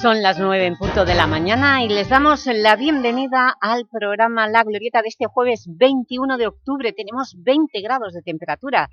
Son las nueve en punto de la mañana y les damos la bienvenida al programa La Glorieta de este jueves 21 de octubre. Tenemos 20 grados de temperatura.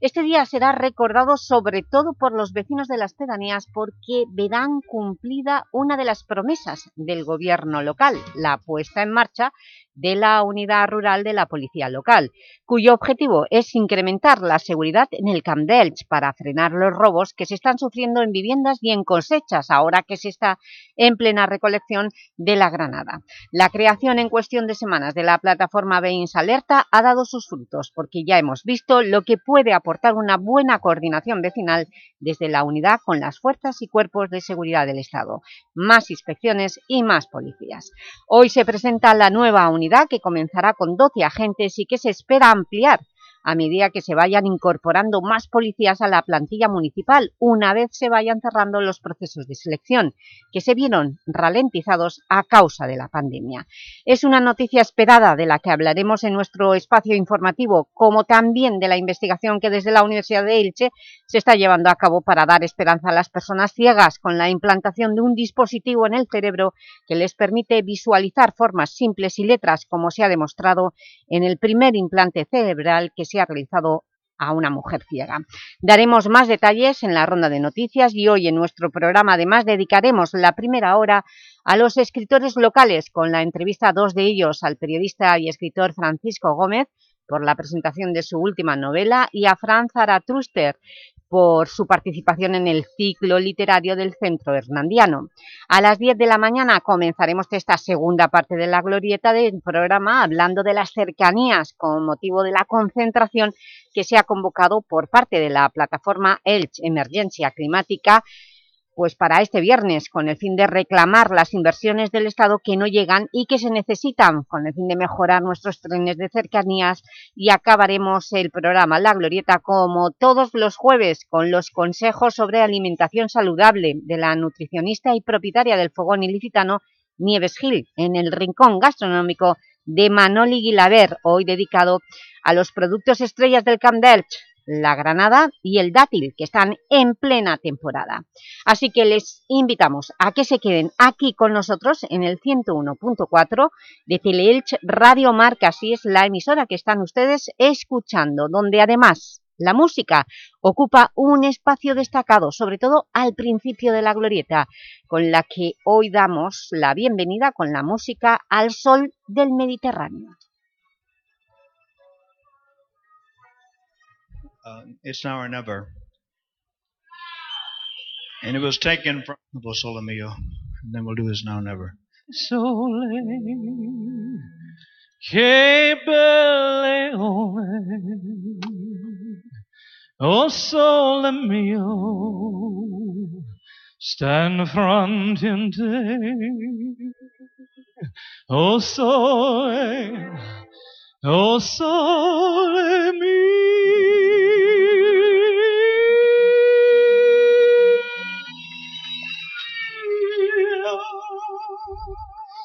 Este día será recordado sobre todo por los vecinos de las pedanías porque verán cumplida una de las promesas del gobierno local, la puesta en marcha de la unidad rural de la policía local, cuyo objetivo es incrementar la seguridad en el Camp d'Elch para frenar los robos que se están sufriendo en viviendas y en cosechas, ahora que se está en plena recolección de la granada. La creación en cuestión de semanas de la plataforma Beins Alerta ha dado sus frutos, porque ya hemos visto lo que puede aportar una buena coordinación vecinal desde la unidad con las fuerzas y cuerpos de seguridad del Estado. Más inspecciones y más policías. Hoy se presenta la nueva unidad que comenzará con 12 agentes y que se espera ampliar a medida que se vayan incorporando más policías a la plantilla municipal una vez se vayan cerrando los procesos de selección, que se vieron ralentizados a causa de la pandemia. Es una noticia esperada de la que hablaremos en nuestro espacio informativo, como también de la investigación que desde la Universidad de Elche se está llevando a cabo para dar esperanza a las personas ciegas con la implantación de un dispositivo en el cerebro que les permite visualizar formas simples y letras, como se ha demostrado en el primer implante cerebral que se ha realizado a una mujer ciega. Daremos más detalles en la ronda de noticias y hoy en nuestro programa además dedicaremos la primera hora a los escritores locales con la entrevista a dos de ellos, al periodista y escritor Francisco Gómez por la presentación de su última novela y a Franz Aratruster por su participación en el ciclo literario del Centro Hernandiano. A las 10 de la mañana comenzaremos esta segunda parte de la glorieta del programa hablando de las cercanías con motivo de la concentración que se ha convocado por parte de la plataforma Elch Emergencia Climática pues para este viernes, con el fin de reclamar las inversiones del Estado que no llegan y que se necesitan, con el fin de mejorar nuestros trenes de cercanías. Y acabaremos el programa La Glorieta como todos los jueves con los consejos sobre alimentación saludable de la nutricionista y propietaria del fogón ilicitano Nieves Gil en el rincón gastronómico de Manoli Guilaber, hoy dedicado a los productos estrellas del Camp la granada y el dátil, que están en plena temporada. Así que les invitamos a que se queden aquí con nosotros en el 101.4 de Teleelch Radio Marca, así es la emisora que están ustedes escuchando, donde además la música ocupa un espacio destacado, sobre todo al principio de la glorieta, con la que hoy damos la bienvenida con la música al sol del Mediterráneo. Uh, It's Now or Never. And it was taken from Sole Mio. And then we'll do It's Now or Never. Sole che belle Oh sole mio stand front in day Oh sole Oh, sole mia.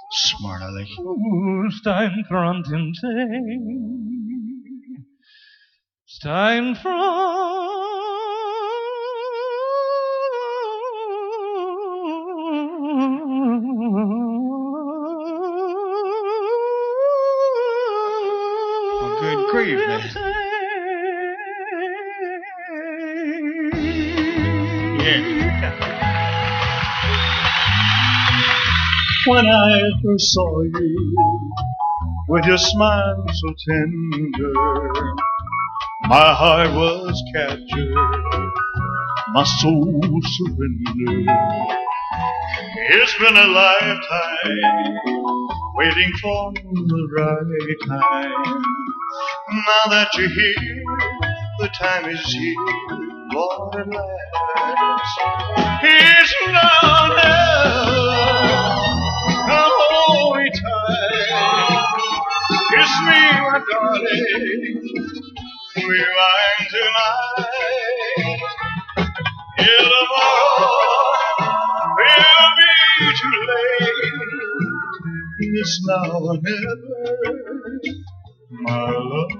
Smartelijk hoest dein Brand im See. When I first saw you, with your smile so tender, my heart was captured, my soul surrendered. It's been a lifetime waiting for the right time. Now that you're here, the time is here, Me, my darling, we're mine tonight. Here tomorrow will be too late. It's now or never, my love.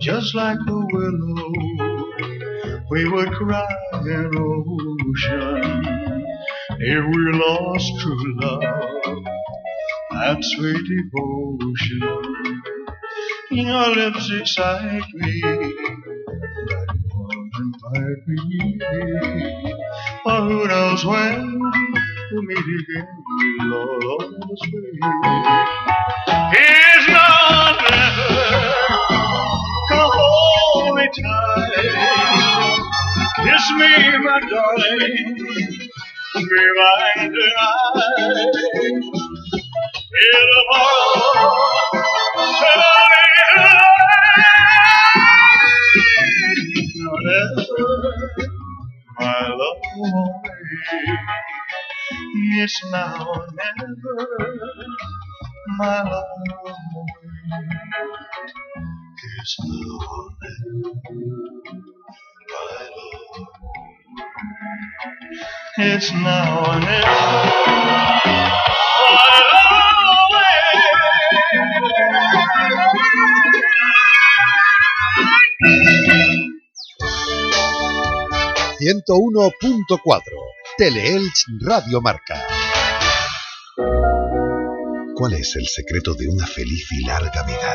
Just like the willow, we would cry in ocean if we lost true love and sweet devotion. Your lips excite me, that woman might be. But who knows when we'll meet again, on the way. Here's no letter, come hold me tight. Kiss me, my darling, It's my love. It's now love away. 101.4 Teleelch Radio Marca. ¿Cuál es el secreto de una feliz y larga vida?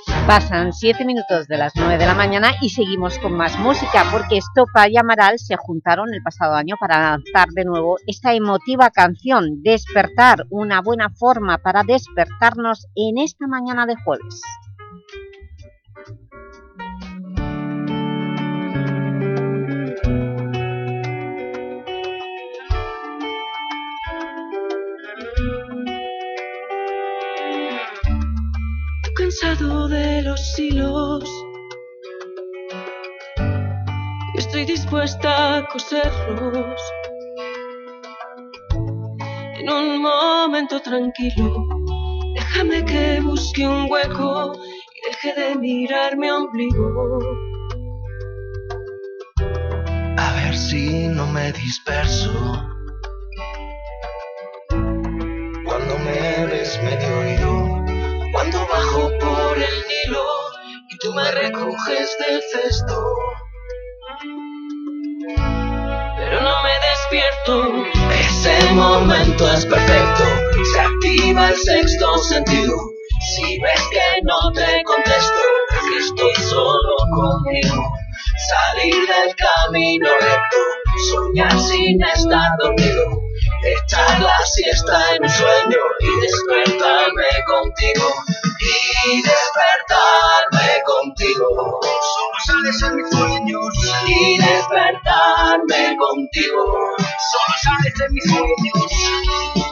Pasan siete minutos de las nueve de la mañana y seguimos con más música porque Estopa y Amaral se juntaron el pasado año para lanzar de nuevo esta emotiva canción Despertar, una buena forma para despertarnos en esta mañana de jueves. Cansado de los hilos. Estoy dispuesta a coserlos en un momento tranquilo. Déjame que busque un hueco y deje de mirar mi ombligo. A ver si no me disperso. Cuando me ves medio oído por el Nilo y tú me recoges del cesto. Pero no me despierto, ese momento es perfecto, se activa el sexto sentido. Si ves que no te contesto, es que estoy solo conmigo. Salir del camino recto, soñar sin estar dormido echar la siesta en un sueño y despertarme contigo y despertarme contigo. Solo sales en mis sueños. Y despertarme contigo. Solo sales en mis sueños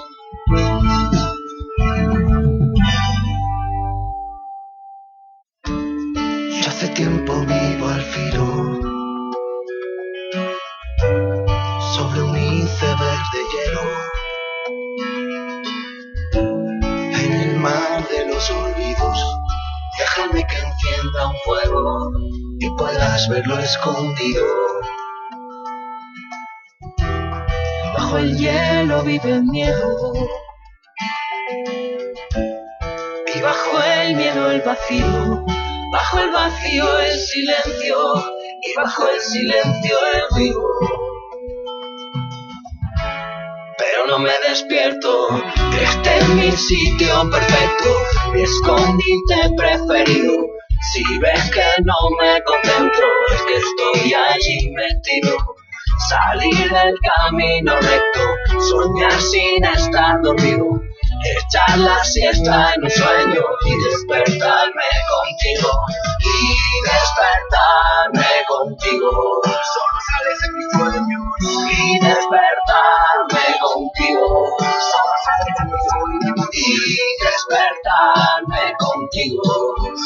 olvidos, déjame que encienda un fuego y puedas verlo escondido. Bajo el hielo vive el miedo. Y bajo el miedo el vacío. Bajo el vacío el silencio. Y bajo el silencio el vivo. Pero no me despierto. Este es mi sitio perfecto, escondite preferido. Si ves que no me concentro, es que estoy allí metido. Salir del camino recto, soñar sin estar dormido. Echar la siesta en un sueño y despertarme contigo. Y despertarme contigo. Solo sales en mis sueños. Y despertarme contigo. Solo sales en mis sueños. Y despertarme contigo.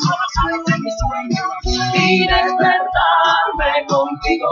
Solo sales en mis sueños. Y despertarme contigo.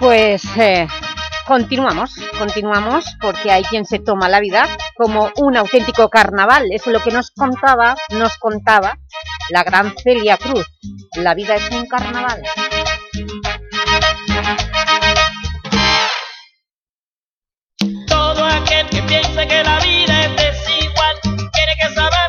Pues eh, Continuamos, continuamos porque hay quien se toma la vida como un auténtico carnaval. Es lo que nos contaba, nos contaba la gran Celia Cruz. La vida es un carnaval. Todo aquel que piense que la vida es desigual tiene que saber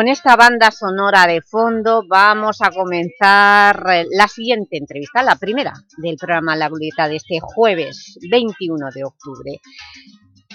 con esta banda sonora de fondo vamos a comenzar eh, la siguiente entrevista, la primera del programa La Glorieta de este jueves 21 de octubre.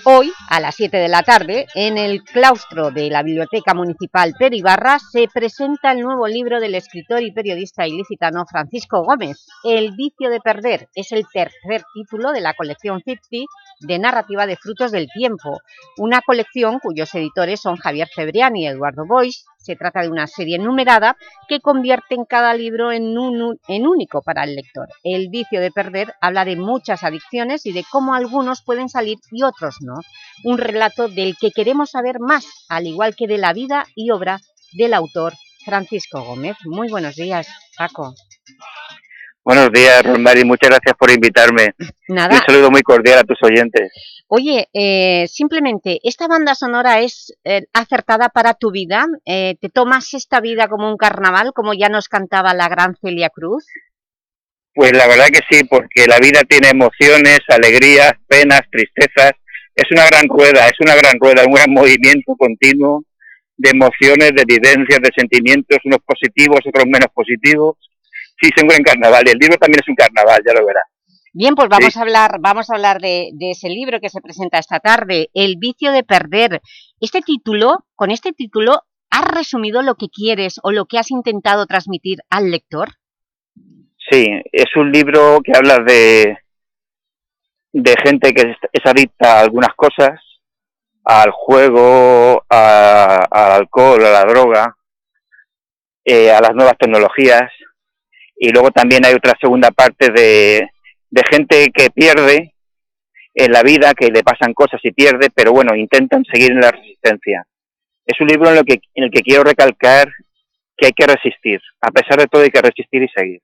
Hoy, a las 7 de la tarde, en el claustro de la Biblioteca Municipal Pere Ibarra, se presenta el nuevo libro del escritor y periodista ilicitano Francisco Gómez, El vicio de perder. Es el tercer título de la colección 50 de narrativa de Frutos del Tiempo, una colección cuyos editores son Javier Cebrián y Eduardo Boix. Se trata de una serie numerada que convierte en cada libro en, un, en único para el lector. El vicio de perder habla de muchas adicciones y de cómo algunos pueden salir y otros no. Un relato del que queremos saber más, al igual que de la vida y obra del autor Francisco Gómez. Muy buenos días, Paco. Buenos días, Rosmary. Muchas gracias por invitarme. Nada. Un saludo muy cordial a tus oyentes. Oye, eh, simplemente, ¿esta banda sonora es eh, acertada para tu vida? Eh, ¿Te tomas esta vida como un carnaval, como ya nos cantaba la gran Celia Cruz? Pues la verdad que sí, porque la vida tiene emociones, alegrías, penas, tristezas. Es una gran rueda, es una gran rueda, un gran movimiento continuo de emociones, de vivencias, de sentimientos, unos positivos, otros menos positivos. Sí, es un gran carnaval. Y el libro también es un carnaval, ya lo verás. Bien, pues vamos Sí. a hablar, vamos a hablar de, de ese libro que se presenta esta tarde, El vicio de perder. Este título, con este título, ¿has resumido lo que quieres o lo que has intentado transmitir al lector? Sí, es un libro que habla de, de gente que es, adicta a algunas cosas, al juego, al alcohol, a la droga, eh, a las nuevas tecnologías, y luego también hay otra segunda parte de, de gente que pierde en la vida, que le pasan cosas y pierde, pero bueno, intentan seguir en la resistencia. Es un libro en, lo que, en el que quiero recalcar que hay que resistir, a pesar de todo hay que resistir y seguir.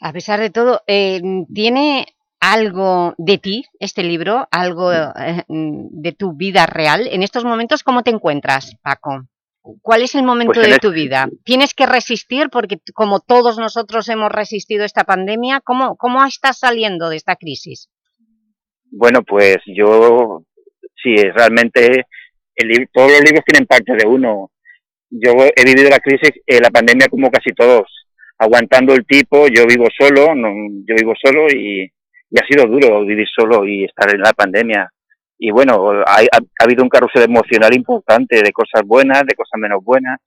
A pesar de todo, eh, ¿tiene algo de ti este libro, algo eh, de tu vida real? En estos momentos, ¿cómo te encuentras, Paco? ¿Cuál es el momento pues de tu vida? ¿Tienes que resistir? Porque como todos nosotros hemos resistido esta pandemia, ¿cómo, cómo estás saliendo de esta crisis? Bueno, pues yo, sí, realmente el, todos los libros tienen parte de uno. Yo he vivido la crisis, eh, la pandemia como casi todos, aguantando el tipo, yo vivo solo, no, yo vivo solo y, ha sido duro vivir solo y estar en la pandemia. Y bueno, ha, habido un carrusel emocional importante de cosas buenas, de cosas menos buenas,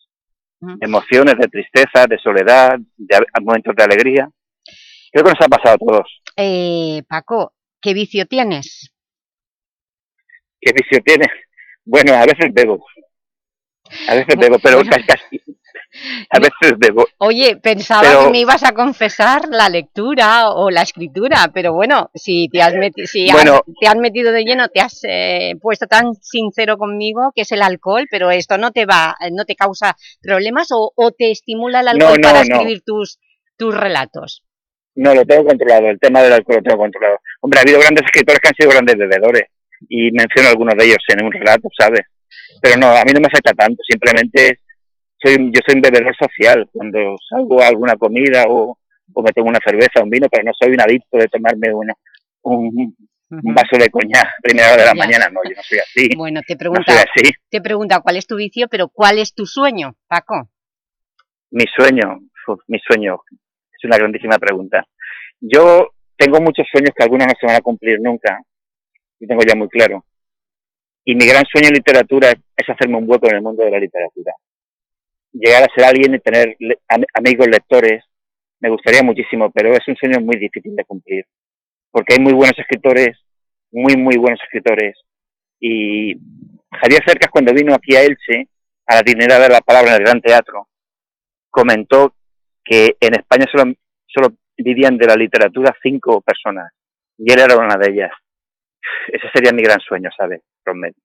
emociones de tristeza, de soledad, de momentos de alegría. Creo que nos ha pasado a todos. Eh, Paco, ¿Qué vicio tienes? ¿Qué vicio tienes? Bueno, a veces bebo. A veces bebo, pero casi, a veces bebo. Oye, pensaba que me ibas a confesar la lectura o la escritura, pero bueno, si te has, si te has metido de lleno, te has eh, puesto tan sincero conmigo que es el alcohol, pero esto no te va, no te causa problemas o, te estimula el alcohol para escribir tus, tus relatos. No, lo tengo controlado, el tema del alcohol lo tengo controlado. Hombre, ha habido grandes escritores que han sido grandes bebedores y menciono algunos de ellos en un relato, ¿sabes? Pero no, a mí no me afecta tanto, simplemente soy, yo soy un bebedor social. Cuando salgo a alguna comida o, o me tomo una cerveza o un vino, pero no soy un adicto de tomarme una, un, vaso de coña a primera hora de la mañana, no, yo no soy así. Bueno, te pregunta, te pregunta cuál es tu vicio, pero ¿cuál es tu sueño, Paco? Mi sueño, mi sueño, es una grandísima pregunta. Yo tengo muchos sueños que algunos no se van a cumplir nunca, y tengo ya muy claro. Y mi gran sueño en literatura es, hacerme un hueco en el mundo de la literatura. Llegar a ser alguien y tener amigos lectores, me gustaría muchísimo, pero es un sueño muy difícil de cumplir. Porque hay muy buenos escritores, muy, muy buenos escritores. Y Javier Cercas, cuando vino aquí a Elche, a la dignidad de la palabra en el Gran Teatro, comentó que en España solo, solo vivían de la literatura cinco personas y él era una de ellas. Ese sería mi gran sueño, ¿sabes? Es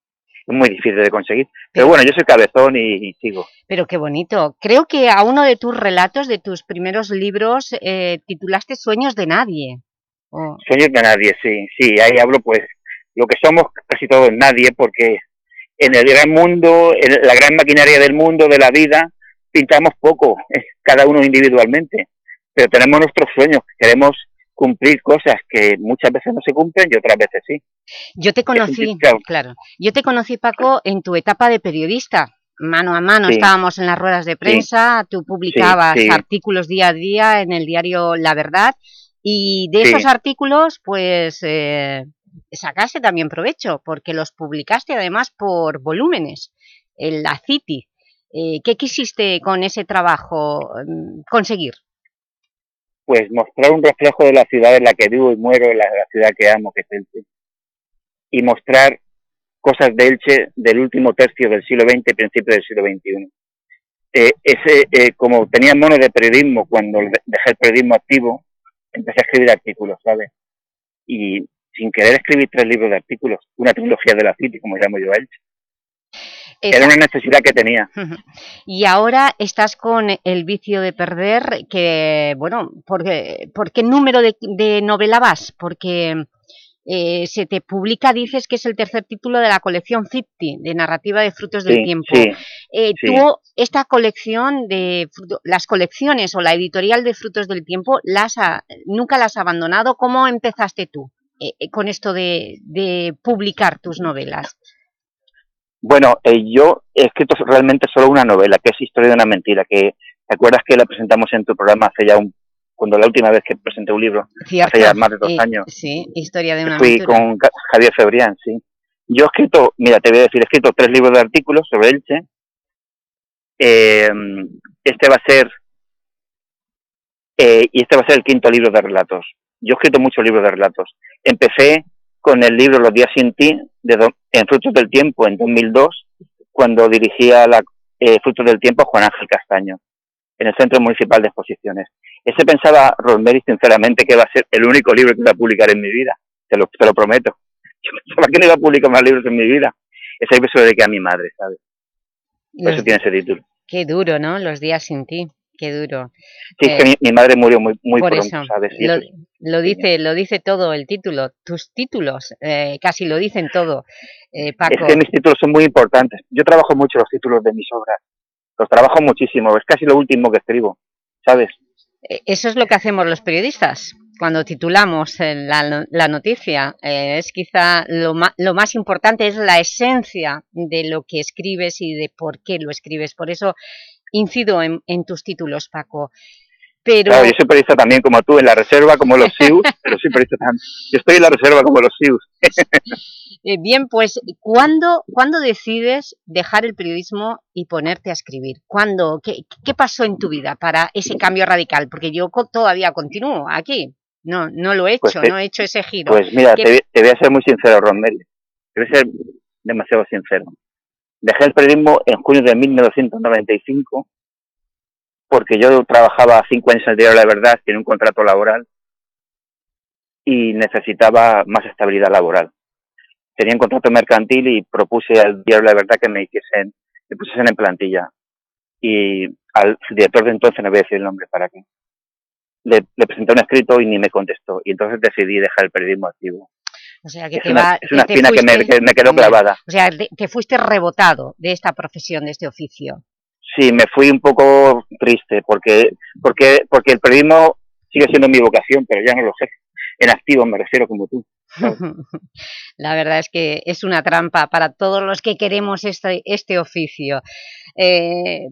muy difícil de conseguir. Pero, bueno, yo soy cabezón y, sigo. Pero qué bonito. Creo que a uno de tus relatos, de tus primeros libros, eh, titulaste Sueños de Nadie. Sueños de Nadie, sí. Sí, ahí hablo pues lo que somos casi todos nadie porque en el gran mundo, en la gran maquinaria del mundo, de la vida, pintamos poco, cada uno individualmente, pero tenemos nuestros sueños, queremos cumplir cosas que muchas veces no se cumplen y otras veces sí. Yo te conocí, claro, yo te conocí Paco en tu etapa de periodista, mano a mano, estábamos en las ruedas de prensa, tú publicabas artículos día a día en el diario La Verdad y de esos artículos pues eh, sacaste también provecho porque los publicaste además por volúmenes en la City. Eh, ¿Qué quisiste con ese trabajo mm, conseguir? Pues mostrar un reflejo de la ciudad en la que vivo y muero, la, la ciudad que amo, que es Elche. Y mostrar cosas de Elche del último tercio del siglo XX, principio del siglo XXI. Eh, ese, eh, como tenía mono de periodismo cuando dejé el periodismo activo, empecé a escribir artículos, ¿sabes? Y sin querer escribir tres libros de artículos, una trilogía de la City, como llamo yo a Elche. Era una necesidad que tenía. Y ahora estás con el vicio de perder, que, bueno, ¿por, ¿por qué número de, novela vas? Porque eh, se te publica, dices que es el tercer título de la colección 50, de narrativa de frutos del tiempo. Eh, tú, esta colección de las colecciones o la editorial de frutos del tiempo, las nunca las has abandonado. ¿Cómo empezaste tú eh, con esto de, de publicar tus novelas? Bueno, eh, yo he escrito realmente solo una novela, que es Historia de una mentira, que ¿te acuerdas que la presentamos en tu programa hace ya un cuando la última vez que presenté un libro, hace ya más de dos años. Sí, Historia de una Fui con Javier Febrián, sí. Yo he escrito, mira, te voy a decir, he escrito tres libros de artículos sobre Elche, eh, este va a ser eh, y este va a ser el quinto libro de relatos. Yo he escrito muchos libros de relatos. Empecé con el libro Los días sin ti, de en Frutos del Tiempo, en 2002, cuando dirigía la eh, Frutos del Tiempo Juan Ángel Castaño, en el Centro Municipal de Exposiciones. Ese pensaba Rosemary sinceramente que va a ser el único libro que iba a publicar en mi vida, te lo, te lo prometo. Yo pensaba que no iba a publicar más libros en mi vida. Ese libro se lo dediqué a mi madre, ¿sabes? Por eso tiene ese título. Qué duro, ¿no? Los días sin ti. Qué duro. Sí, es que Eh, mi, mi madre murió muy, muy por pronto, eso, ¿sabes? Lo, eso- lo dice, lo dice todo el título. Tus títulos eh, casi lo dicen todo, eh, Paco. Es que mis títulos son muy importantes. Yo trabajo mucho los títulos de mis obras. Los trabajo muchísimo. Es casi lo último que escribo, ¿sabes? Eh, Eso es lo que hacemos los periodistas. Cuando titulamos eh, la, la noticia, eh, es quizá lo, ma- lo más importante es la esencia de lo que escribes y de por qué lo escribes. Por eso incido en, en tus títulos, Paco. Pero Claro, yo soy periodista también como tú, en la reserva como los SIUS, pero soy periodista también. Yo estoy en la reserva como los SIUS. Eh, bien, pues, ¿cuándo, ¿cuándo decides dejar el periodismo y ponerte a escribir? ¿Cuándo? ¿Qué, qué pasó en tu vida para ese cambio radical? Porque yo todavía continúo aquí. No, no lo he hecho, Pues te- no he hecho ese giro. Pues mira, ¿Qué- te, voy- a ser muy sincero, Rosemary. Te voy a ser demasiado sincero. Dejé el periodismo en junio de 1995 porque yo trabajaba cinco años en el diario La Verdad, tiene un contrato laboral y necesitaba más estabilidad laboral. Tenía un contrato mercantil y propuse al diario La Verdad que me hiciesen, me pusiesen en plantilla. Y al director de entonces, no voy a decir el nombre para qué, le, le presenté un escrito y ni me contestó. Y entonces decidí dejar el periodismo activo. O sea, que Es te una, va- es una te espina que me, fuiste- que me quedó clavada. O sea, te, te fuiste rebotado de esta profesión, de este oficio. Sí, me fui un poco triste porque, porque, porque el periodismo sigue siendo mi vocación, pero ya no lo sé. En activo me refiero como tú. La verdad es que es una trampa para todos los que queremos este, este oficio. Eh,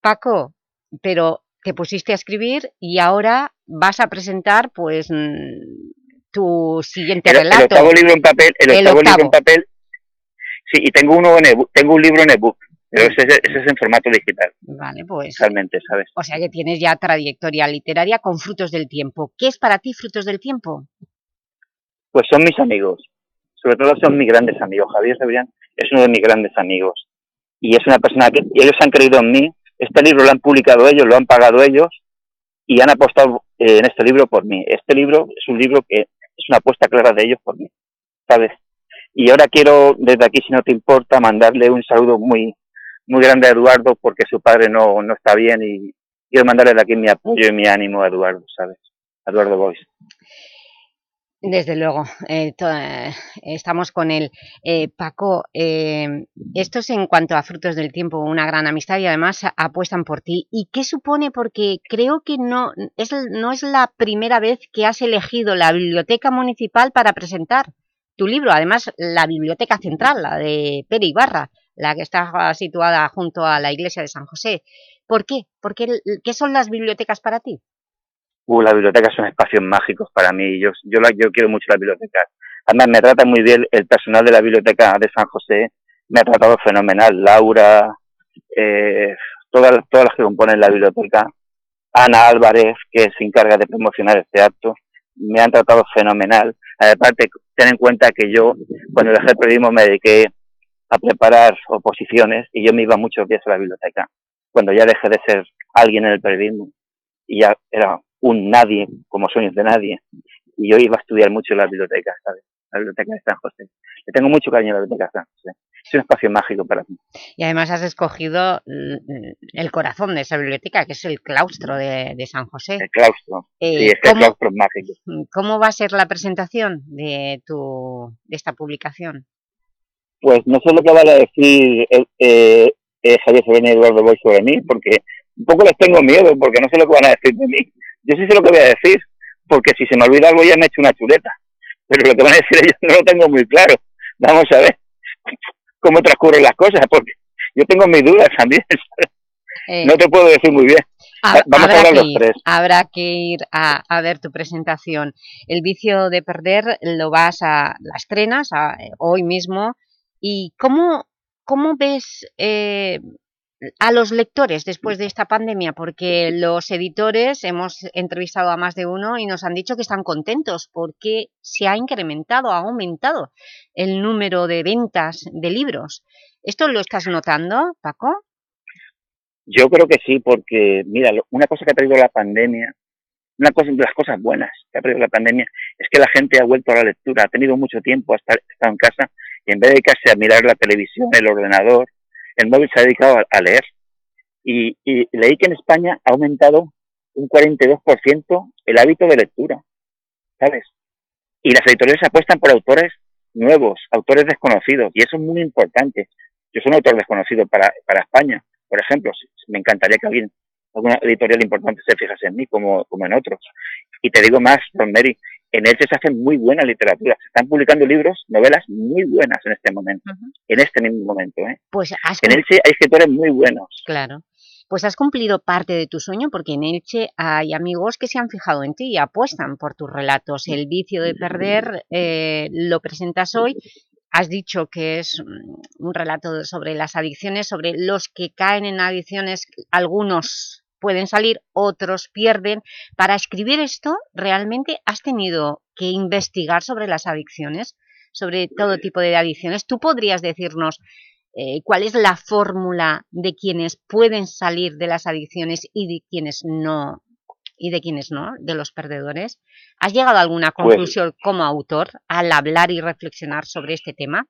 Paco, pero te pusiste a escribir y ahora vas a presentar pues mm, tu siguiente El, el relato. octavo libro en papel, el, El octavo, libro en papel, sí, y tengo uno en ebook, tengo un libro en ebook, pero ese, es- ese es en formato digital, Vale, pues... realmente, ¿sabes? O sea que tienes ya trayectoria literaria con Frutos del Tiempo. ¿Qué es para ti Frutos del Tiempo? Pues son mis amigos, sobre todo son mis grandes amigos. Javier Cebrián es uno de mis grandes amigos y es una persona que ellos han creído en mí. Este libro lo han publicado ellos, lo han pagado ellos y han apostado eh, en este libro por mí. Este libro es un libro que es una apuesta clara de ellos por mí, ¿sabes? Y ahora quiero, desde aquí, si no te importa, mandarle un saludo muy muy grande a Eduardo porque su padre no, no está bien y quiero mandarle de aquí mi apoyo y mi ánimo a Eduardo, ¿sabes? Eduardo Boys. Desde luego, eh, eh, estamos con él. Eh, Paco, eh, esto es en cuanto a Frutos del Tiempo, una gran amistad y además apuestan por ti. ¿Y qué supone? Porque creo que no es, no es la primera vez que has elegido la Biblioteca Municipal para presentar tu libro. Además, la Biblioteca Central, la de Pere Ibarra, la que está situada junto a la iglesia de San José. ¿Por qué? ¿Por qué, ¿Qué son las bibliotecas para ti? Uh, las bibliotecas son espacios mágicos para mí. Yo, yo, la- yo quiero mucho las bibliotecas. Además, me trata muy bien el personal de la biblioteca de San José. Me ha tratado fenomenal. Laura, eh, todas, todas las que componen la biblioteca. Ana Álvarez, que se encarga de promocionar este acto. Me han tratado fenomenal. Aparte, ten en cuenta que yo, cuando dejé el periodismo, me dediqué a preparar oposiciones y yo me iba muchos días a la biblioteca. Cuando ya dejé de ser alguien en el periodismo y ya era un nadie, como sueños de nadie, y yo iba a estudiar mucho en la biblioteca, ¿sabes? La biblioteca de San José. Le tengo mucho cariño a la biblioteca de San José. Es un espacio mágico para mí. Y además has escogido mm, el corazón de esa biblioteca, que es el claustro de, de San José. El claustro. Eh, sí, es que el ¿cómo- claustro es mágico. ¿Cómo va a ser la presentación de, tu, de esta publicación? Pues no sé lo que van a decir eh, eh, eh, Javier Serena y Eduardo Boy sobre mí, porque un poco les tengo miedo, porque no sé lo que van a decir de mí. Yo sí sé lo que voy a decir, porque si se me olvida algo ya me he hecho una chuleta. Pero lo que van a decir ellos no lo tengo muy claro. Vamos a ver cómo transcurren las cosas, porque yo tengo mis dudas también. Eh, no te puedo decir muy bien. hab- Vamos a hablar los ir, tres. habrá que ir a, a ver tu presentación. El vicio de perder lo vas a la estrenas a- hoy mismo. ¿Y cómo, cómo ves eh, a los lectores después de esta pandemia? Porque los editores, hemos entrevistado a más de uno y nos han dicho que están contentos porque se ha incrementado, ha aumentado el número de ventas de libros. ¿Esto lo estás notando, Paco? Yo creo que sí, porque, mira, una cosa que ha traído la pandemia, una cosa de las cosas buenas que ha traído la pandemia, es que la gente ha vuelto a la lectura, ha tenido mucho tiempo, ha estado en casa, y en vez de dedicarse a mirar la televisión, el ordenador, el móvil se ha dedicado a, leer. Y, leí que en España ha aumentado un 42% el hábito de lectura, ¿sabes? Y las editoriales apuestan por autores nuevos, autores desconocidos, y eso es muy importante. Yo soy un autor desconocido para, para España, por ejemplo, me encantaría que alguien, alguna editorial importante se fijase en mí como, como en otros. Y te digo más, Mary, en Elche se hace muy buena literatura. Se están publicando libros, novelas muy buenas en este momento, en este mismo momento. ¿eh? Pues en Elche hay escritores muy buenos. Claro. Pues has cumplido parte de tu sueño porque en Elche hay amigos que se han fijado en ti y apuestan por tus relatos. El vicio de perder eh, lo presentas hoy Has dicho que es mm, un relato sobre las adicciones, sobre los que caen en adicciones, algunos pueden salir, otros pierden. Para escribir esto, ¿realmente has tenido que investigar sobre las adicciones? Sobre todo tipo de adicciones. ¿Tú podrías decirnos eh, cuál es la fórmula de quienes pueden salir de las adicciones y de quienes no y de quienes no, de los perdedores. ¿Has llegado a alguna pues conclusión como autor al hablar y reflexionar sobre este tema?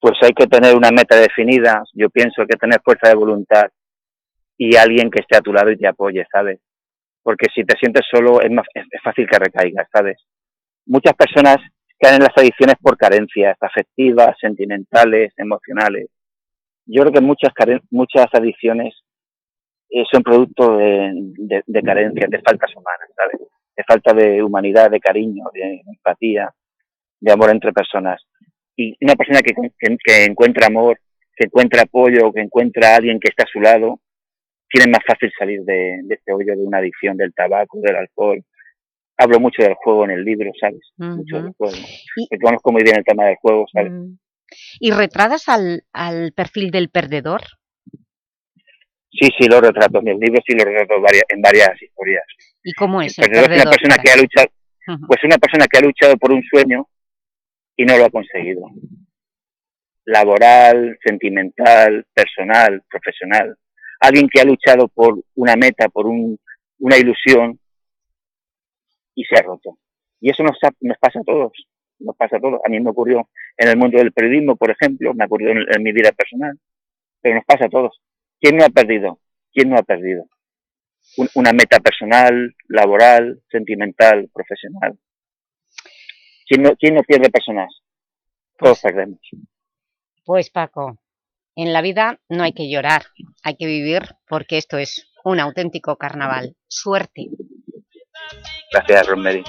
Pues hay que tener una meta definida, yo pienso que tener fuerza de voluntad y alguien que esté a tu lado y te apoye, ¿sabes? Porque si te sientes solo es, más, es fácil que recaigas, ¿sabes? Muchas personas caen en las adicciones por carencias afectivas, sentimentales, emocionales. Yo creo que muchas, muchas adicciones son producto de, de, carencias, de faltas humanas, ¿sabes? De falta de humanidad, de cariño, de empatía, de amor entre personas. Y una persona que, que, encuentra amor, que encuentra apoyo, que encuentra a alguien que está a su lado, tiene más fácil salir de, de este hoyo de una adicción del tabaco, del alcohol. Hablo mucho del juego en el libro, ¿sabes? Mucho del juego. Y, conozco muy bien el tema del juego, ¿sabes? ¿Y retradas al, al perfil del perdedor? Sí, sí, lo retrato. En mis libros sí lo retrato en varias historias. ¿Y cómo es? El es una persona que ha luchado, pues una persona que ha luchado por un sueño y no lo ha conseguido. Laboral, sentimental, personal, profesional. Alguien que ha luchado por una meta, por un, una ilusión y se ha roto. Y eso nos, nos pasa a todos. Nos pasa a todos. A mí me ocurrió en el mundo del periodismo, por ejemplo, me ocurrió en mi vida personal, pero nos pasa a todos ¿Quién no ha perdido? ¿Quién no ha perdido? una meta personal, laboral, sentimental, profesional. ¿Quién no, quién no pierde personas? Todos pues perdemos. Pues Paco, en la vida no hay que llorar, hay que vivir porque esto es un auténtico carnaval. Suerte. Gracias, Rosemary.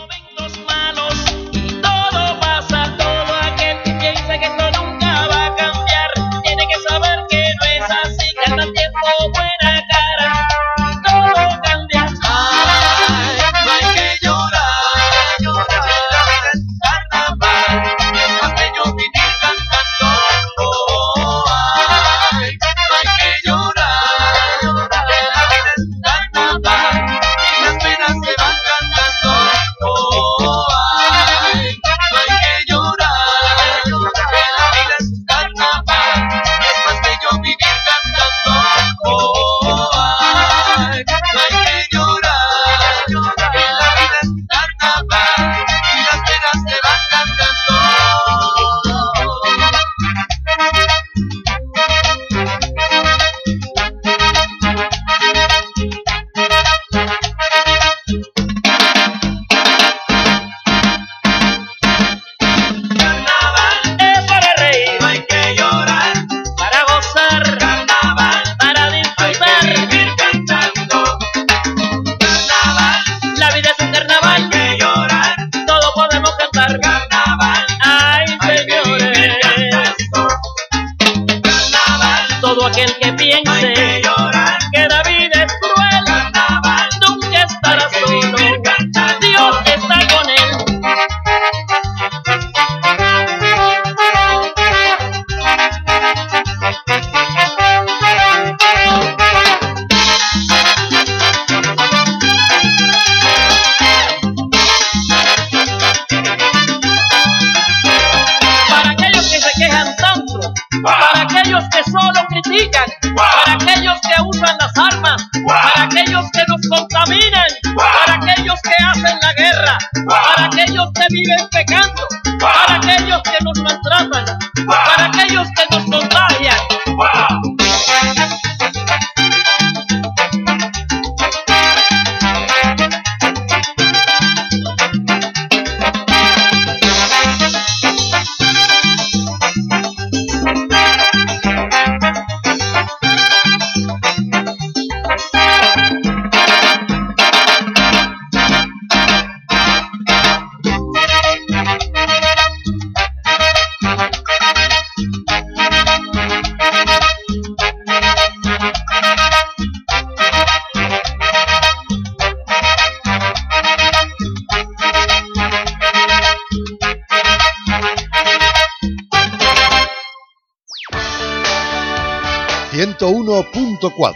101.4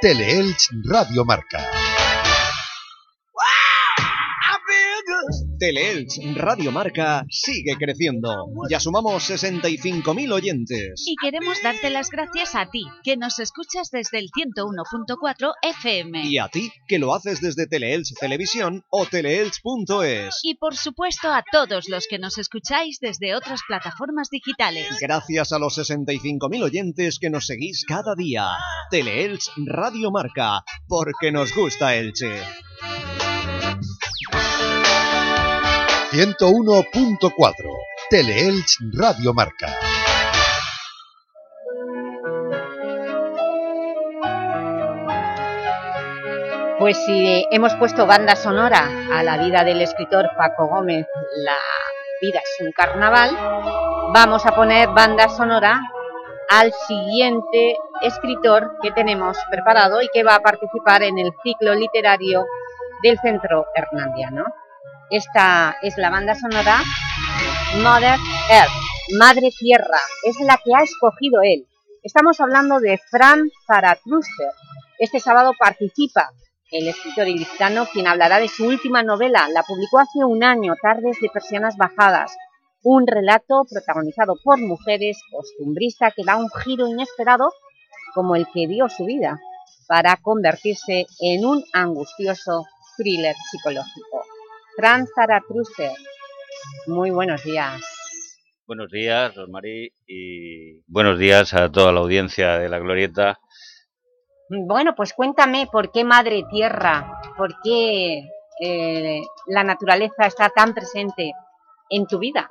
Teleelch Radio Marca. Teleelch Radio Marca sigue creciendo. Ya sumamos 65.000 oyentes. Y queremos darte las gracias a ti, que nos escuchas desde el 101.4 FM. Y a ti, que lo haces desde Teleelch Televisión o teleelch.es. Y por supuesto a todos los que nos escucháis desde otras plataformas digitales. Gracias a los 65.000 oyentes que nos seguís cada día. Teleelch Radio Marca, porque nos gusta Elche. 101.4 Teleelch Radio Marca. Pues si hemos puesto banda sonora a la vida del escritor Paco Gómez, La vida es un carnaval, vamos a poner banda sonora al siguiente escritor que tenemos preparado y que va a participar en el ciclo literario del Centro Hernandiano. Esta es la banda sonora Mother Earth, Madre Tierra, es la que ha escogido él. Estamos hablando de Fran Zaratruster. Este sábado participa el escritor ilicitano, quien hablará de su última novela. La publicó hace un año, Tardes de Persianas Bajadas, un relato protagonizado por mujeres, costumbrista, que da un giro inesperado como el que dio su vida, para convertirse en un angustioso thriller psicológico. Fran Zaratruster, muy buenos días. Buenos días, Rosmarí, y buenos días a toda la audiencia de La Glorieta. Bueno, pues cuéntame por qué Madre Tierra, por qué eh, la naturaleza está tan presente en tu vida.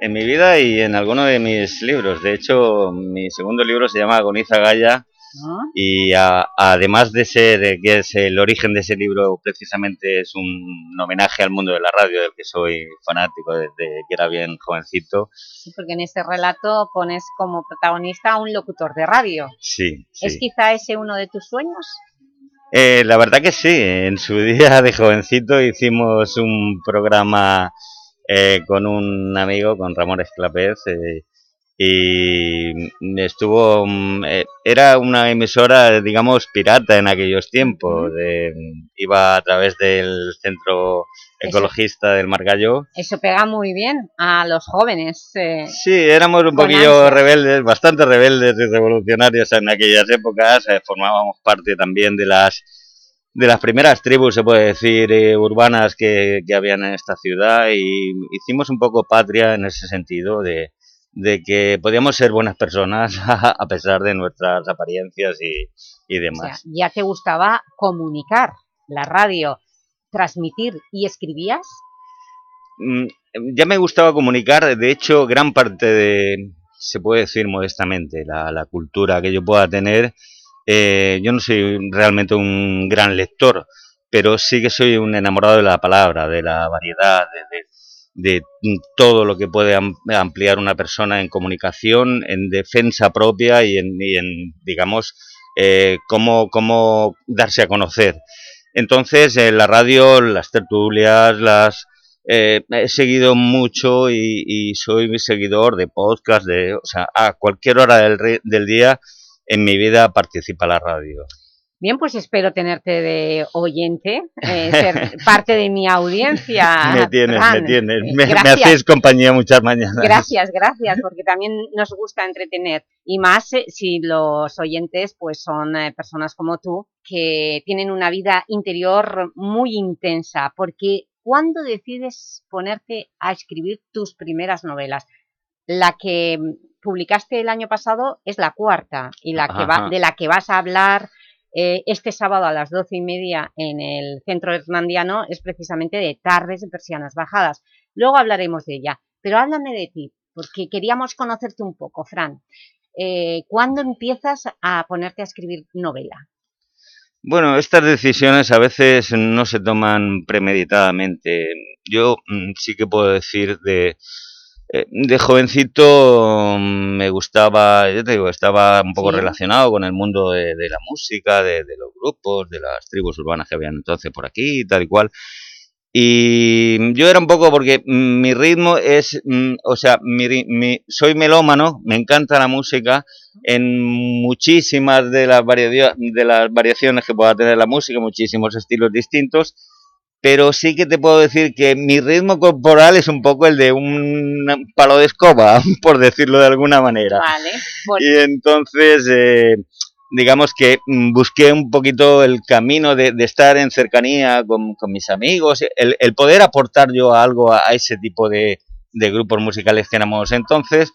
En mi vida y en alguno de mis libros. De hecho, mi segundo libro se llama Agoniza Gaia y además de ser que es el origen de ese libro precisamente es un homenaje al mundo de la radio del que soy fanático desde que era bien jovencito. Sí, porque en ese relato pones como protagonista a un locutor de radio. Sí, ¿Es quizá ese uno de tus sueños? Eh, la verdad que sí, en su día de jovencito hicimos un programa eh, con un amigo, con Ramón Esclapez, eh, y estuvo mm, eh, era una emisora digamos pirata en aquellos tiempos iba a través del centro ecologista del Margallo. Eso pega muy bien a los jóvenes eh, sí éramos un poquillo rebeldes bastante rebeldes y revolucionarios en aquellas épocas eh, formábamos parte también de las de las primeras tribus, se puede decir, urbanas que, que habían en esta ciudad y hicimos un poco patria en ese sentido de, de que podíamos ser buenas personas a pesar de nuestras apariencias y, demás. ¿Ya te gustaba comunicar la radio, transmitir y escribías? Mm, ya me gustaba comunicar, de hecho gran parte de, se puede decir modestamente, la, cultura que yo pueda tener, eh, yo no soy realmente un gran lector, pero sí que soy un enamorado de la palabra, de la variedad, de, de todo lo que puede ampliar una persona en comunicación, en defensa propia y en, digamos, eh, cómo, cómo, darse a conocer. Entonces, en la radio, las tertulias, las eh, he seguido mucho y, soy seguidor de podcast, de, o sea, a cualquier hora del, del día en mi vida participa la radio. Bien, pues espero tenerte de oyente, eh, ser parte de mi audiencia. me tienes, me tienes. Me, hacéis compañía muchas mañanas. Gracias, gracias, porque también nos gusta entretener. Y más eh, si los oyentes pues son eh, personas como tú, que tienen una vida interior muy intensa. Porque ¿cuándo decides ponerte a escribir tus primeras novelas? La que publicaste el año pasado es la cuarta, y la que va, de la que vas a hablar eh, este sábado a las doce y media en el Centro Hernandiano es precisamente de Tardes de Persianas Bajadas. Luego hablaremos de ella, pero háblame de ti, porque queríamos conocerte un poco, Fran. Eh, ¿Cuándo empiezas a ponerte a escribir novela? Bueno, estas decisiones a veces no se toman premeditadamente. Yo mm, sí que puedo decir de de jovencito mm, me gustaba, yo te digo, estaba un poco relacionado con el mundo de, la música, de, los grupos, de las tribus urbanas que habían entonces por aquí tal y cual. Y yo era un poco porque mi ritmo es, mm, o sea, mi, mi, soy melómano, me encanta la música en muchísimas de las, de las variaciones que pueda tener la música, muchísimos estilos distintos, pero sí que te puedo decir que mi ritmo corporal es un poco el de un palo de escoba, por decirlo de alguna manera. Vale. Y entonces, eh, digamos que mm, busqué un poquito el camino de, estar en cercanía con, mis amigos, el, el, poder aportar yo algo a, ese tipo de, de, grupos musicales que éramos entonces,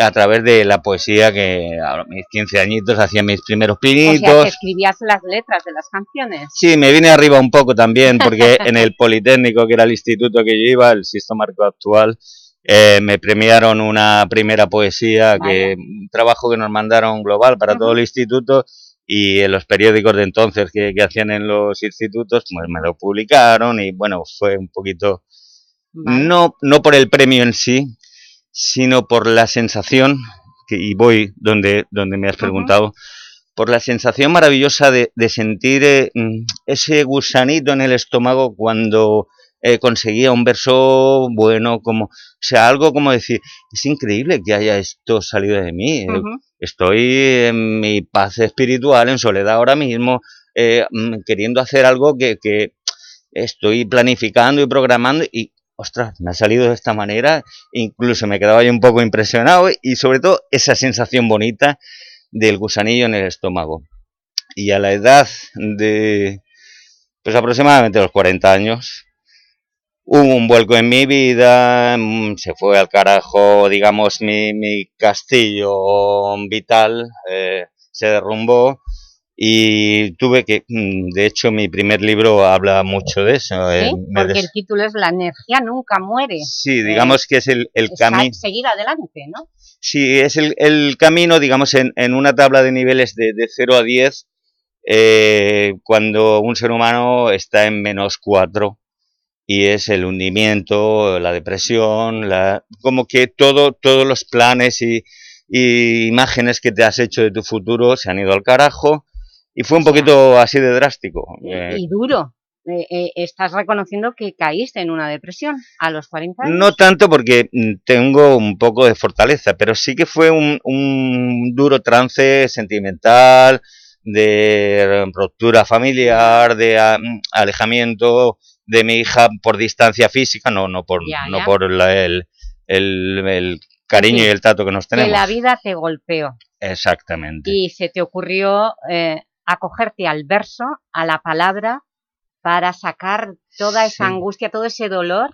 a través de la poesía que a mis 15 añitos hacía mis primeros pinitos. O sea, que escribías las letras de las canciones. Sí, me vine arriba un poco también, porque en el Politécnico, que era el instituto que yo iba, el sistema marco actual, eh, me premiaron una primera poesía, que un trabajo que nos mandaron global para todo el instituto y en los periódicos de entonces que, hacían en los institutos, pues me lo publicaron y bueno, fue un poquito, no, no por el premio en sí, sino por la sensación, que, y voy donde, donde me has preguntado, por la sensación maravillosa de, de sentir eh, mm, ese gusanito en el estómago cuando eh, conseguía un verso bueno, como, o sea, algo como decir, es increíble que haya esto salido de mí, eh, estoy en mi paz espiritual, en soledad ahora mismo, eh, mm, queriendo hacer algo que, que estoy planificando y programando y, ostras, me ha salido de esta manera, incluso me quedaba yo un poco impresionado y sobre todo esa sensación bonita del gusanillo en el estómago. Y a la edad de, pues aproximadamente los 40 años, hubo un vuelco en mi vida, mm, se fue al carajo, digamos, mi, mi castillo vital, eh, se derrumbó y tuve que, mm, de hecho, mi primer libro habla mucho de eso. ¿Sí? Eh, porque el título es La energía nunca muere. Sí, digamos que es el, el camino... Seguir adelante, ¿no? Sí, es el, el camino, digamos, en, en, una tabla de niveles de, de 0 a 10, eh, cuando un ser humano está en menos 4 y es el hundimiento, la depresión, la, como que todo, todos los planes y, imágenes que te has hecho de tu futuro se han ido al carajo y fue un poquito así de drástico. Y, eh. duro. Eh, eh, estás reconociendo que caíste en una depresión a los 40 años. No tanto porque mm, tengo un poco de fortaleza, pero sí que fue un, un duro trance sentimental, de ruptura familiar, de mm, alejamiento de mi hija por distancia física, no, no por, no por el, el, cariño y el tato que nos tenemos. Que la vida te golpeó. Exactamente. Y se te ocurrió eh, acogerte al verso, a la palabra, para sacar toda esa angustia, todo ese dolor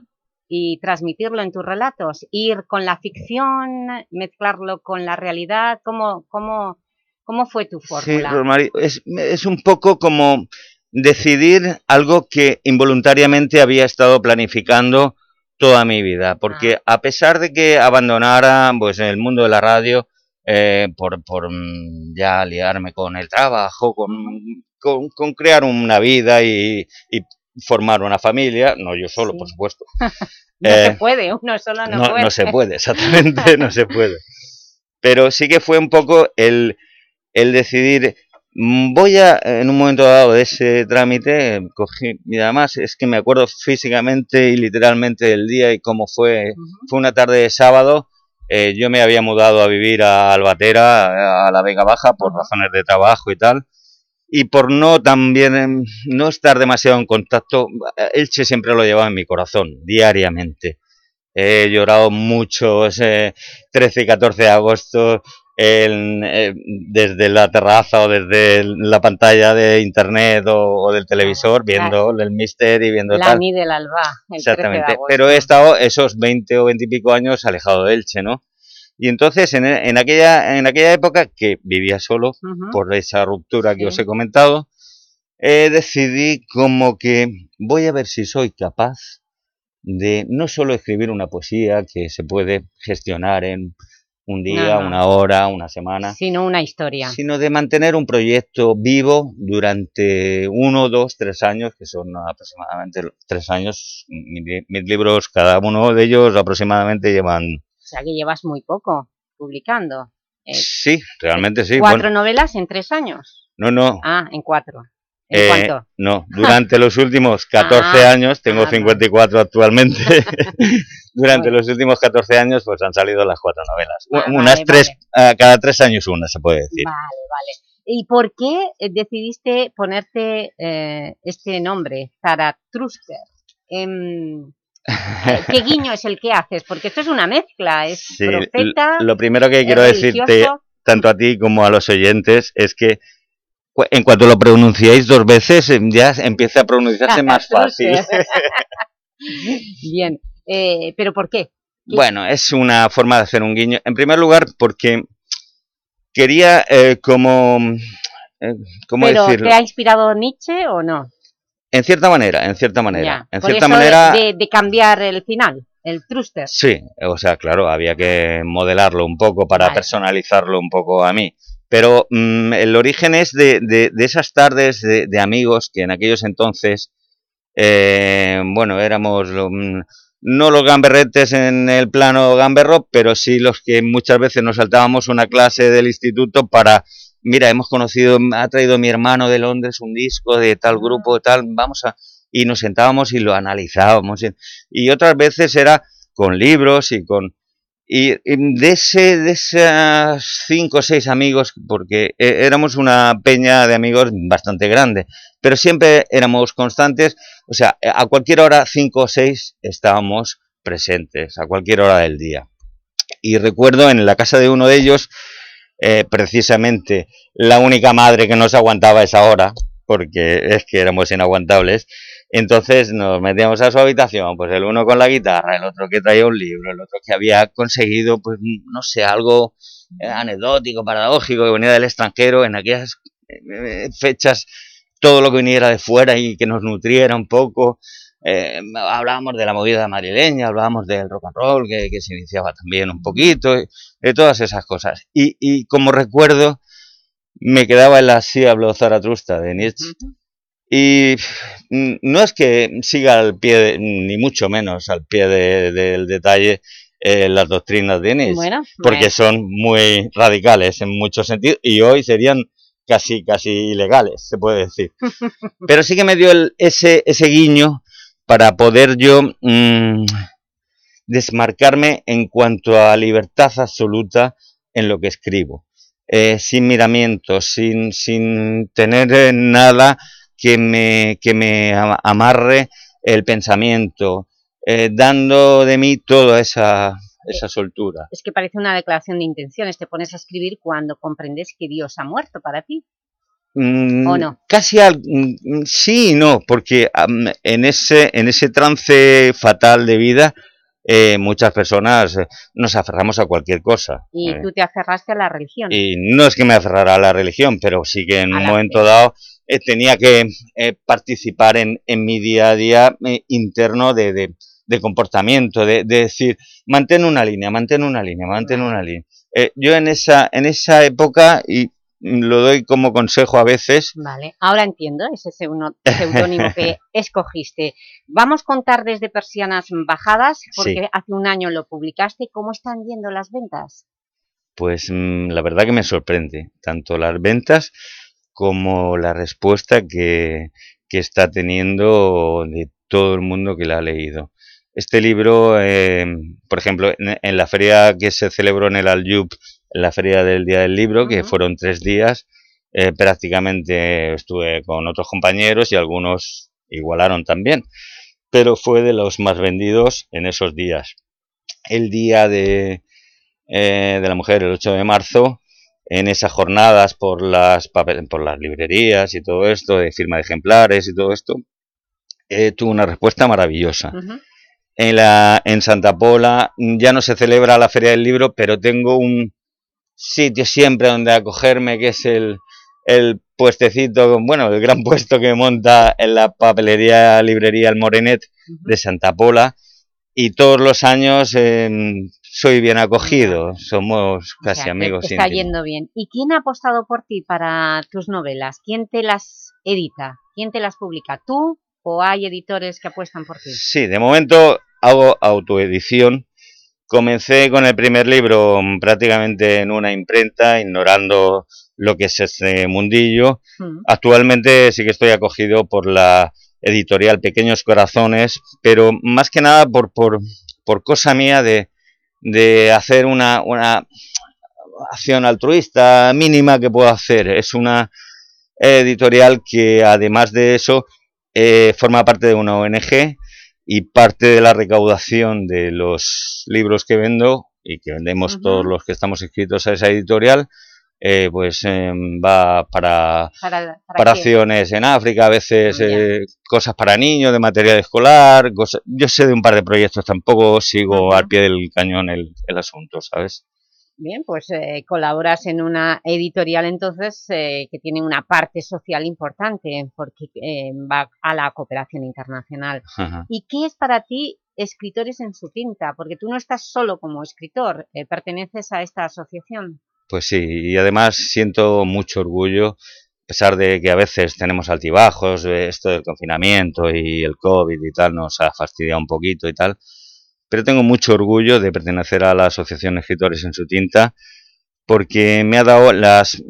y transmitirlo en tus relatos. Ir con la ficción, mezclarlo con la realidad, ¿cómo, cómo, cómo fue tu fórmula? Sí, es, es un poco como decidir algo que involuntariamente había estado planificando toda mi vida, porque ah. a pesar de que abandonara pues, el mundo de la radio eh, por, por, mm, ya liarme con el trabajo, con, con, crear una vida y, y, formar una familia, no yo solo, por supuesto. no se eh, puede, uno solo no, puede. No se puede, exactamente, no se puede. Pero sí que fue un poco el, el decidir Mm, voy a, en un momento dado de ese trámite, cogí, y además es que me acuerdo físicamente y literalmente del día y cómo fue, fue una tarde de sábado, eh, yo me había mudado a vivir a Albatera, a la Vega Baja, por razones de trabajo y tal, y por no también, em, no estar demasiado en contacto, Elche siempre lo llevaba en mi corazón, diariamente. He llorado mucho ese 13 y 14 de agosto, eh, desde la terraza o desde la pantalla de internet o, del televisor viendo el Mister y viendo la tal. del Alba, Exactamente, pero he estado esos 20 o 20 y pico años alejado de Elche, ¿no? Y entonces en, en, aquella, en aquella época que vivía solo por esa ruptura que os he comentado, eh, decidí como que voy a ver si soy capaz de no solo escribir una poesía que se puede gestionar en un día, una hora, una semana. Sino una historia. Sino de mantener un proyecto vivo durante uno, dos, tres años, que son aproximadamente tres años. Mis libros, cada uno de ellos aproximadamente llevan... O sea que llevas muy poco publicando. Eh, sí, realmente sí. ¿Cuatro novelas en tres años? No, no. Ah, en cuatro. ¿En Eh, cuánto? No, durante los últimos 14 Ah, años, tengo ah, vale. 54 actualmente, durante los últimos 14 años pues han salido las cuatro novelas. Va- Unas vale, tres, ah, cada tres años una, se puede decir. Vale, vale. ¿Y por qué eh, decidiste ponerte eh, este nombre, Zaratruster? Em, eh, ¿Qué guiño es el que haces? Porque esto es una mezcla, es Sí, profeta, lo primero que quiero decirte, tanto a ti como a los oyentes, es que en cuanto lo pronunciáis dos veces, em, ya empieza a pronunciarse más fácil. Bien, eh, ¿pero por qué? ¿Qué- Bueno, es una forma de hacer un guiño. En primer lugar, porque quería eh, como... eh, ¿Cómo ¿Pero decirlo? te ha inspirado Nietzsche o no? En cierta manera, en cierta manera. Ya, En por cierta eso manera... de, de cambiar el final, el truster. Sí, o sea, claro, había que modelarlo un poco para Vale. personalizarlo un poco a mí. Pero mm, el origen es de, de- de esas tardes de, de amigos que en aquellos entonces, eh, bueno, éramos lo- mm, no los gamberretes en el plano gamberro, pero sí los que muchas veces nos saltábamos una clase del instituto para, mira, hemos conocido, ha traído mi hermano de Londres un disco de tal grupo, tal, vamos a... Y nos sentábamos y lo analizábamos. Y otras veces era con libros y con... Y, de, ese, de esos cinco o seis amigos, porque eh, éramos una peña de amigos bastante grande, pero siempre éramos constantes, o sea, a cualquier hora, cinco o seis, estábamos presentes, a cualquier hora del día. Y recuerdo en la casa de uno de ellos, eh, precisamente la única madre que nos aguantaba esa hora, porque es que éramos inaguantables, entonces nos metíamos a su habitación, pues el uno con la guitarra, el otro que traía un libro, el otro que había conseguido, pues no sé, algo eh, anecdótico, paradójico, que venía del extranjero en aquellas eh, fechas, todo lo que viniera de fuera y que nos nutriera un poco. Eh, hablábamos de la movida madrileña, hablábamos del rock and roll, que, se iniciaba también un poquito, de todas esas cosas. Y como recuerdo, me quedaba en la Sí habló Zaratrusta de Nietzsche. Y mm, no es que siga al pie, de- ni mucho menos al pie de- del detalle, eh, las doctrinas de Nietzsche, Bueno, porque bueno. son muy radicales en muchos sentidos y hoy serían casi, casi ilegales, se puede decir. Pero sí que me dio el- ese, ese guiño para poder yo mm, desmarcarme en cuanto a libertad absoluta en lo que escribo. Eh, sin miramientos, sin, sin tener eh, nada que me, que me ama- amarre el pensamiento, eh, dando de mí toda esa, esa soltura. Es que parece una declaración de intenciones, te pones a escribir cuando comprendes que Dios ha muerto para ti. Mm, ¿O no? Casi al, mm, sí y no, porque en, ese, en ese trance fatal de vida eh, muchas personas eh, nos aferramos a cualquier cosa. Y eh, tú te aferraste a la religión. y no es que me aferrara a la religión, pero sí que en A un momento dado eh, tenía que eh, participar en, en mi día a día interno de, de- de comportamiento, de, de decir, mantén una línea, mantén una línea, mantén una línea. Yo en esa, en esa época, y lo doy como consejo a veces, Vale, ahora entiendo ese seudónimo que escogiste. Vamos a contar desde Persianas Bajadas, porque Sí. hace un año lo publicaste. ¿Cómo están yendo las ventas? pues mm, la verdad que me sorprende, tanto las ventas como la respuesta que, que está teniendo de todo el mundo que la ha leído. Este libro, eh, por ejemplo, en, en la feria que se celebró en el Aljub, la feria del Día del Libro, que fueron tres días, eh, prácticamente estuve con otros compañeros y algunos igualaron también, pero fue de los más vendidos en esos días. El día de, eh, de la mujer, el 8 de marzo, en esas jornadas por las, por las librerías y todo esto, de firma de ejemplares y todo esto, eh, tuvo una respuesta maravillosa. En, la, en Santa Pola ya no se celebra la Feria del Libro, pero tengo un sitio siempre donde acogerme, que es el, el puestecito, bueno, el gran puesto que monta en la papelería, librería El Morenet de Santa Pola, y todos los años eh, soy bien acogido, somos O casi sea, amigos te está íntimos. yendo bien. ¿Y quién ha apostado por ti para tus novelas? ¿Quién te las edita? ¿Quién te las publica? ¿Tú o hay editores que apuestan por ti? Sí, de momento hago autoedición. Comencé con el primer libro mm, prácticamente en una imprenta, ignorando lo que es este mundillo. Mm. Actualmente sí que estoy acogido por la editorial Pequeños Corazones, pero más que nada por, por, por cosa mía de, de hacer una, una acción altruista mínima que puedo hacer. Es una editorial que además de eso eh, forma parte de una ONG y parte de la recaudación de los libros que vendo y que vendemos todos los que estamos inscritos a esa editorial, eh, pues em, va para, ¿Para, para acciones en África, a veces eh, cosas para niños, de material escolar, cosas, yo sé de un par de proyectos, tampoco sigo al pie del cañón el, el asunto, ¿sabes? Bien, pues eh, colaboras en una editorial entonces eh, que tiene una parte social importante porque eh, va a la cooperación internacional. ¿Y qué es para ti Escritores en su tinta? Porque tú no estás solo como escritor, eh, perteneces a esta asociación. Pues sí, y además siento mucho orgullo, a pesar de que a veces tenemos altibajos, eh, esto del confinamiento y el COVID y tal nos ha fastidiado un poquito y tal, pero tengo mucho orgullo de pertenecer a la Asociación Escritores en su tinta, porque me ha dado las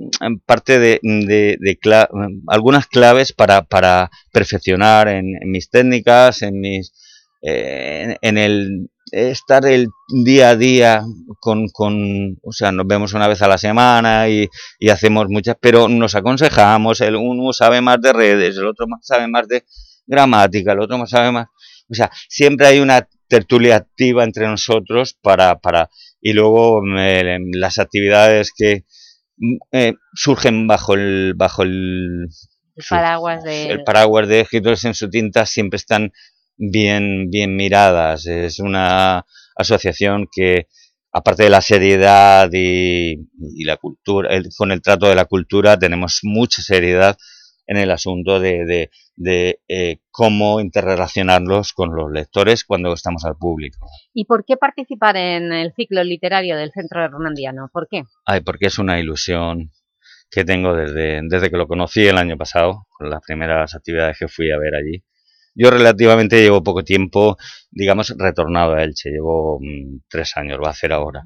parte de, de- de cla- algunas claves para, para perfeccionar en, en mis técnicas, en mis eh, en, el estar el día a día con, con, o sea, nos vemos una vez a la semana y, y hacemos muchas, pero nos aconsejamos, el uno sabe más de redes, el otro sabe más de gramática, el otro sabe más, o sea, siempre hay una tertulia activa entre nosotros para, para y luego eh, las actividades que mm, eh, surgen bajo el, bajo el, El paraguas de... el paraguas de escritores en su tinta siempre están bien, bien miradas. Es una asociación que, aparte de la seriedad y, y la cultura, el- con el trato de la cultura, tenemos mucha seriedad en el asunto de, de, de, eh, cómo interrelacionarlos con los lectores cuando estamos al público. ¿Y por qué participar en el ciclo literario del Centro Hernandiano? ¿Por qué? Ay, porque es una ilusión que tengo desde, desde que lo conocí el año pasado, con las primeras actividades que fui a ver allí. Yo relativamente llevo poco tiempo, digamos, retornado a Elche, llevo mm, tres años, va a hacer ahora.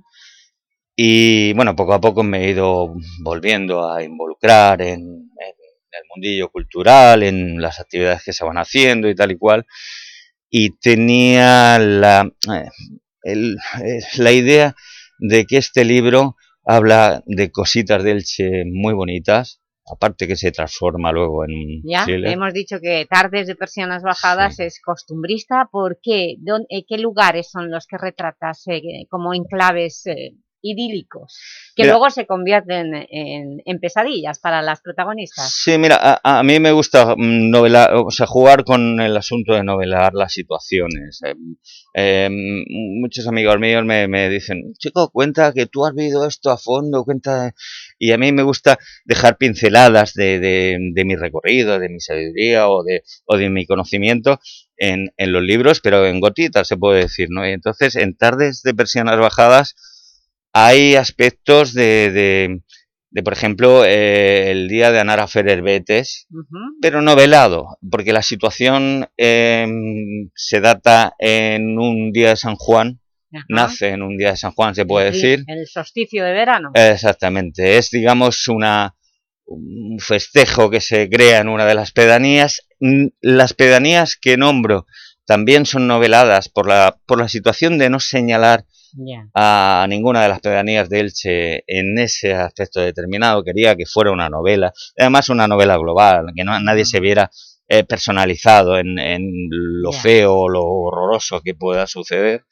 Y bueno, poco a poco me he ido volviendo a involucrar en, en el mundillo cultural, en las actividades que se van haciendo y tal y cual. Y tenía la, eh, el- eh, la idea de que este libro habla de cositas de Elche muy bonitas, aparte que se transforma luego en Ya, hemos dicho que Tardes de Persianas Bajadas es costumbrista. ¿Por qué? ¿Dón- eh, ¿Qué lugares son los que retratas eh, como enclaves eh, idílicos? Que Mira. luego se convierten en, en pesadillas para las protagonistas. Sí, mira, a, a mí me gusta mm, novelar, o sea, jugar con el asunto de novelar las situaciones. Eh, eh, muchos amigos míos me, me dicen, chico, cuenta que tú has vivido esto a fondo, cuenta... Y a mí me gusta dejar pinceladas de, de, de mi recorrido, de mi sabiduría o de, o de mi conocimiento en, en los libros, pero en gotitas se puede decir, ¿no? Y entonces, en Tardes de Persianas Bajadas hay aspectos de, de, de, por ejemplo, eh, el día de Anara Ferrer Betes, pero novelado, porque la situación eh, se data en un día de San Juan, Ajá. nace en un día de San Juan, se puede El- decir. El solsticio de verano. Exactamente, es digamos una un festejo que se crea en una de las pedanías. Las pedanías que nombro también son noveladas por la, por la situación de no señalar A ninguna de las pedanías de Elche en ese aspecto determinado. Quería que fuera una novela, además una novela global, que no, nadie se viera eh, personalizado en, en lo feo o lo horroroso que pueda suceder.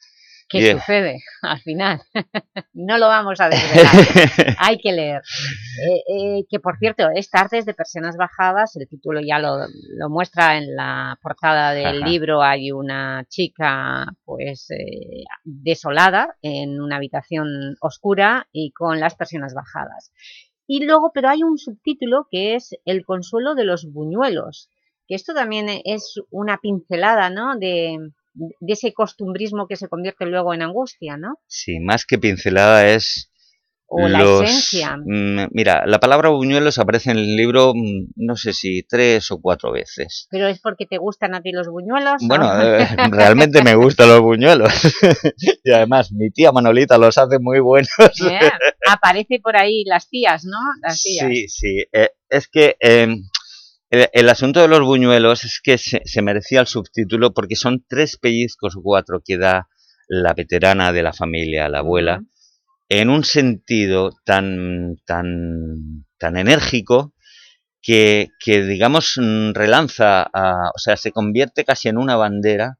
¿Qué sucede al final? no lo vamos a desvelar. Hay que leer. Eh, eh, que por cierto, es Tardes de Persianas Bajadas, el título ya lo, lo muestra en la portada del Ajá. libro, hay una chica pues eh, desolada en una habitación oscura y con las persianas bajadas. Y luego, pero hay un subtítulo que es El consuelo de los buñuelos, que esto también es una pincelada, ¿no?, de, de ese costumbrismo que se convierte luego en angustia, ¿no? Sí, más que pincelada es o la esencia. mm, mira, la palabra buñuelos aparece en el libro, mm, no sé si tres o cuatro veces. ¿Pero es porque te gustan a ti los buñuelos? Bueno, eh, realmente me gustan los buñuelos. y además, mi tía Manolita los hace muy buenos. Bien. Aparece por ahí las tías, ¿no? Las tías. Sí, sí. eh, es que eh, el, el asunto de los buñuelos es que se, se merecía el subtítulo porque son tres pellizcos o cuatro que da la veterana de la familia, la abuela, en un sentido tan, tan, tan enérgico que, que, digamos, mm, relanza, a- o sea, se convierte casi en una bandera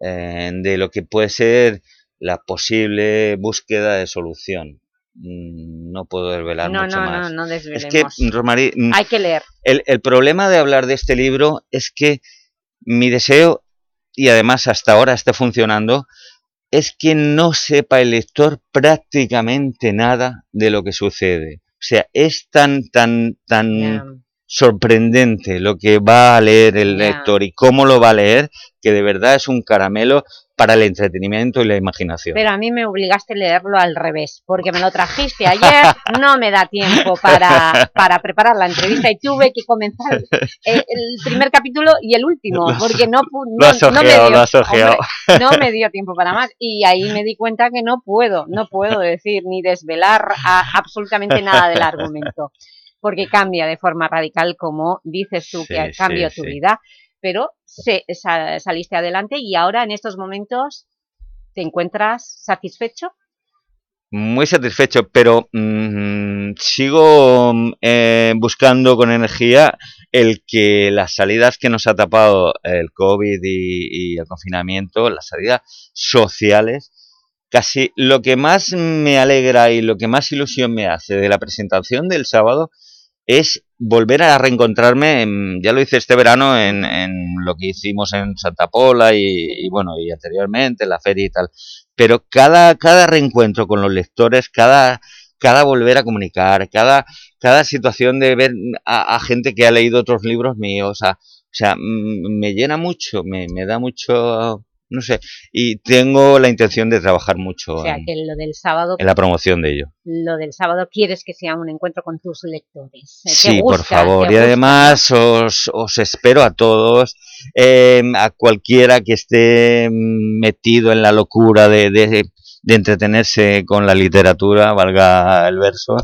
eh, de lo que puede ser la posible búsqueda de solución. Mm, No puedo desvelar No, mucho no, más. no, no es que, desvelemos. Rosmarie, mm, Hay que leer. el, el problema de hablar de este libro es que mi deseo, y además hasta ahora está funcionando, es que no sepa el lector prácticamente nada de lo que sucede. O sea, es tan, tan, tan. Sorprendente lo que va a leer el lector y cómo lo va a leer, que de verdad es un caramelo para el entretenimiento y la imaginación. Pero a mí me obligaste a leerlo al revés, porque me lo trajiste ayer, no me da tiempo para, para preparar la entrevista y tuve que comenzar el, el primer capítulo y el último, porque no, lo has no, no me ojeado, dio, ojeado. hombre, no me dio tiempo para más. Y ahí me di cuenta que no puedo, no puedo decir ni desvelar a- absolutamente nada del argumento, porque cambia de forma radical, como dices tú, Sí, que sí, cambia tu sí. vida, pero se- sa- saliste adelante y ahora en estos momentos ¿Te encuentras satisfecho? Muy satisfecho, pero mm, sigo eh, buscando con energía el que las salidas que nos ha tapado el COVID y, y el confinamiento, las salidas sociales, casi lo que más me alegra y lo que más ilusión me hace de la presentación del sábado es volver a reencontrarme, en- ya lo hice este verano en, en lo que hicimos en Santa Pola y, y bueno, y anteriormente en la feria y tal, pero cada, cada reencuentro con los lectores, cada, cada volver a comunicar, cada, cada situación de ver a, a gente que ha leído otros libros míos, o sea, mm, me llena mucho, me, me da mucho, no sé, y tengo la intención de trabajar mucho O sea, en, que lo del sábado en la promoción de ello. lo del sábado quieres que sea un encuentro con tus lectores. Eh, ¿te Sí, por favor. ¿Te Y además os, os espero a todos, eh, a cualquiera que esté mm, metido en la locura de, de- de entretenerse con la literatura, valga el verso.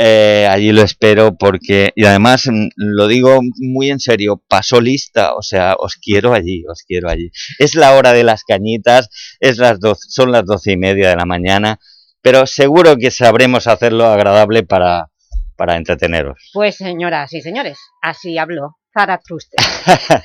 Eh, allí lo espero porque, y además mm, lo digo muy en serio, paso lista, o sea, os quiero allí, os quiero allí. Es la hora de las cañitas, es las doce- son las doce y media de la mañana, pero seguro que sabremos hacerlo agradable para, para entreteneros. Pues señoras y señores, así habló Zaratustra.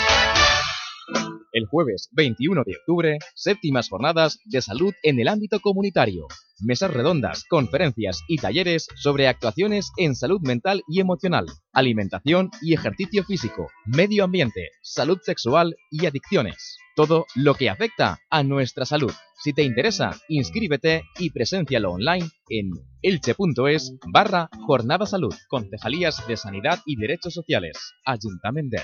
El jueves 21 de octubre, séptimas jornadas de salud en el ámbito comunitario. Mesas redondas, conferencias y talleres sobre actuaciones en salud mental y emocional, alimentación y ejercicio físico, medio ambiente, salud sexual y adicciones. Todo lo que afecta a nuestra salud. Si te interesa, inscríbete y preséncialo online en elche.es barra Jornada Salud, Concejalías de Sanidad y Derechos Sociales, Ayuntamiento de.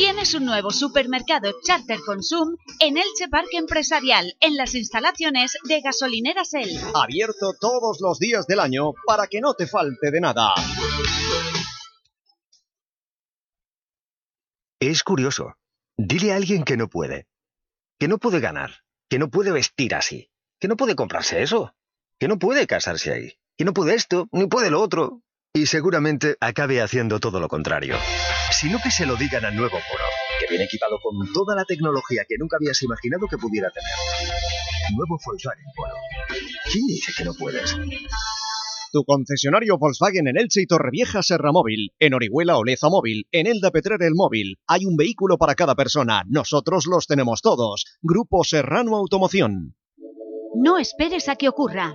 Tienes un nuevo supermercado Charter Consum en Elche Parque Empresarial, en las instalaciones de Gasolineras El. Abierto todos los días del año para que no te falte de nada. Es curioso. Dile a alguien que no puede. Que no puede ganar. Que no puede vestir así. Que no puede comprarse eso. Que no puede casarse ahí. Que no puede esto, ni puede lo otro. Y seguramente acabe haciendo todo lo contrario. Sino que se lo digan al nuevo Polo, que viene equipado con toda la tecnología que nunca habías imaginado que pudiera tener. Nuevo Volkswagen Polo. ¿Quién dice que no puedes? Tu concesionario Volkswagen en Elche y Torrevieja Serra Móvil, en Orihuela Oleza Móvil, en Elda Petrer el Móvil. Hay un vehículo para cada persona. Nosotros los tenemos todos. Grupo Serrano Automoción. No esperes a que ocurra.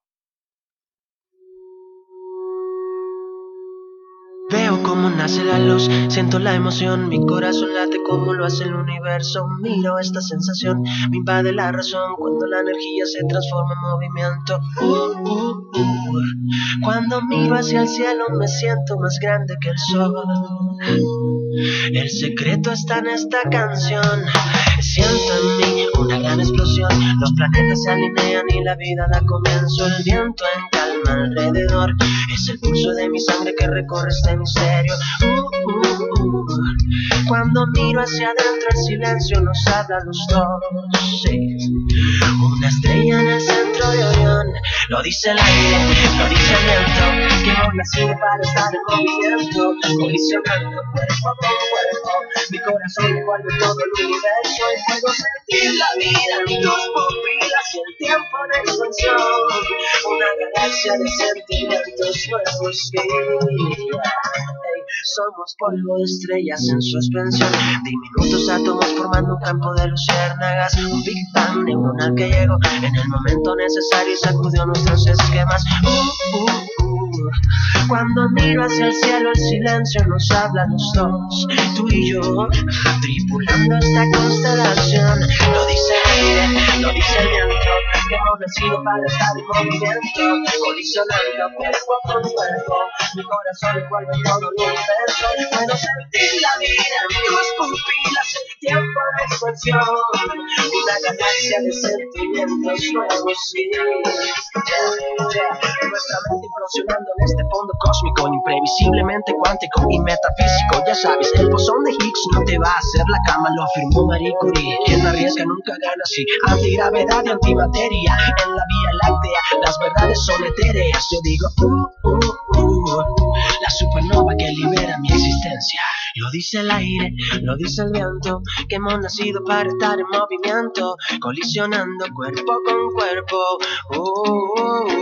Veo cómo nace la luz, siento la emoción, mi corazón late como lo hace el universo. Miro esta sensación, me invade la razón cuando la energía se transforma en movimiento. Uh, uh, uh. Cuando miro hacia el cielo me siento más grande que el sol. El secreto está en esta canción. Siento en mí una gran explosión. Los planetas se alinean y la vida da comienzo. El viento en calma alrededor. Es el pulso de mi sangre que recorre este misterio. Uh, uh, uh. Cuando miro hacia adentro, el silencio nos habla a los dos. Una estrella en el centro de Orión. Lo dice el aire, lo dice el viento. Que hemos nacido para estar en movimiento. Colisionando cuerpo con cuerpo. Mi corazón envuelve todo el universo. Y puedo sentir la vida en tus pupilas y el tiempo en expansión. Una galaxia de sentimientos nuevos. Hey, somos polvo de estrellas en suspensión. Diminutos átomos formando un campo de luciérnagas. Un Big Bang neuronal que llegó en el momento necesario y sacudió nuestros esquemas. Uh, uh, uh. Cuando miro hacia el cielo, el silencio nos habla a los dos. Tú y yo, tripulando esta constelación. Lo dice el lo dice el viento. Que hemos nacido para estar en movimiento. Colisionando cuerpo con cuerpo. Mi corazón envuelve todo el universo. Puedo sentir la vida en tus pupilas. El tiempo en expansión. Una galaxia de sentimientos nuevos. Sí. Nuestra mente implosionando en este fondo cósmico, imprevisiblemente cuántico y metafísico. Ya sabes, el bosón de Higgs no te va a hacer la cama, lo afirmó Marie Curie. Quien arriesga nunca gana, sí. Antigravedad y antimateria en la Vía Láctea, las verdades son etéreas. Yo digo, uh, la supernova que libera mi existencia. Lo dice el aire, lo dice el viento, que hemos nacido para estar en movimiento, colisionando cuerpo con cuerpo. Uh, uh, uh.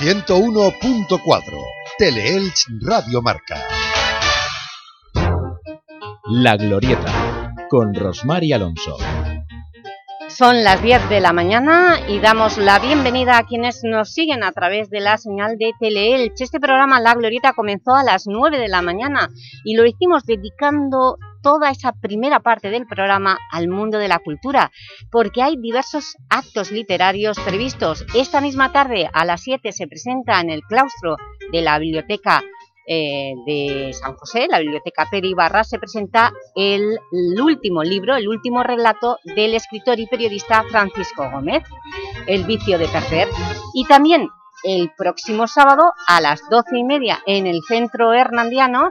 101.4 Teleelch Radio Marca. La Glorieta, con Rosmar y Alonso. Son las 10 de la mañana y damos la bienvenida a quienes nos siguen a través de la señal de Teleelch. Este programa La Glorieta comenzó a las 9 de la mañana y lo hicimos dedicando toda esa primera parte del programa al mundo de la cultura, porque hay diversos actos literarios previstos. Esta misma tarde, a las 7, se presenta en el claustro de la Biblioteca eh, de San José, la Biblioteca Peri Barra, se presenta el, el, último libro, el último relato del escritor y periodista Francisco Gómez, El vicio de perder, y también el próximo sábado a las doce y media en el Centro Hernandiano,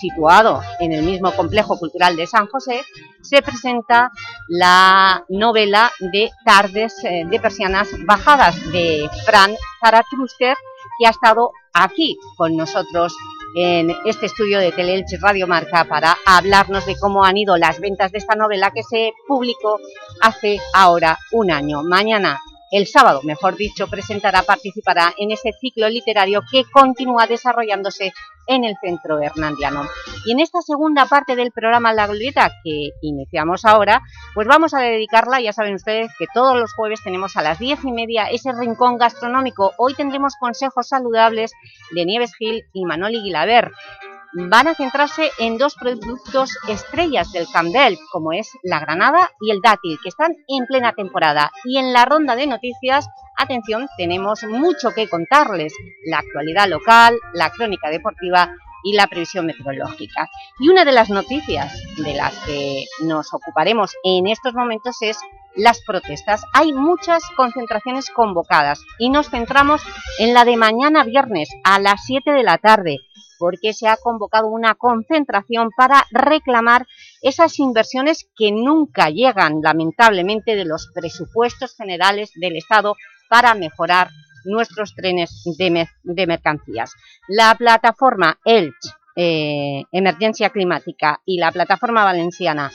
situado en el mismo Complejo Cultural de San José, se presenta la novela de Tardes eh, de Persianas Bajadas de Fran Zaratruster, que ha estado aquí con nosotros en este estudio de Teleelche Radio Marca para hablarnos de cómo han ido las ventas de esta novela que se publicó hace ahora un año. Mañana, el sábado, mejor dicho, presentará, participará en ese ciclo literario que continúa desarrollándose en el Centro Hernandiano. Y en esta segunda parte del programa La Glorieta, que iniciamos ahora, pues vamos a dedicarla, ya saben ustedes que todos los jueves tenemos a las diez y media ese rincón gastronómico. Hoy tendremos consejos saludables de Nieves Gil y Manoli Guilaber. Van a centrarse en dos productos estrellas del Campbell, como es la granada y el dátil, que están en plena temporada. Y en la ronda de noticias Atención, tenemos mucho que contarles, la actualidad local, la crónica deportiva y la previsión meteorológica. Y una de las noticias de las que nos ocuparemos en estos momentos es las protestas. Hay muchas concentraciones convocadas y nos centramos en la de mañana viernes a las 7 de la tarde, porque se ha convocado una concentración para reclamar esas inversiones que nunca llegan, lamentablemente, de los presupuestos generales del Estado para mejorar nuestros trenes de, me de mercancías. La plataforma ELCH, eh, Emergencia Climàtica, i la plataforma valenciana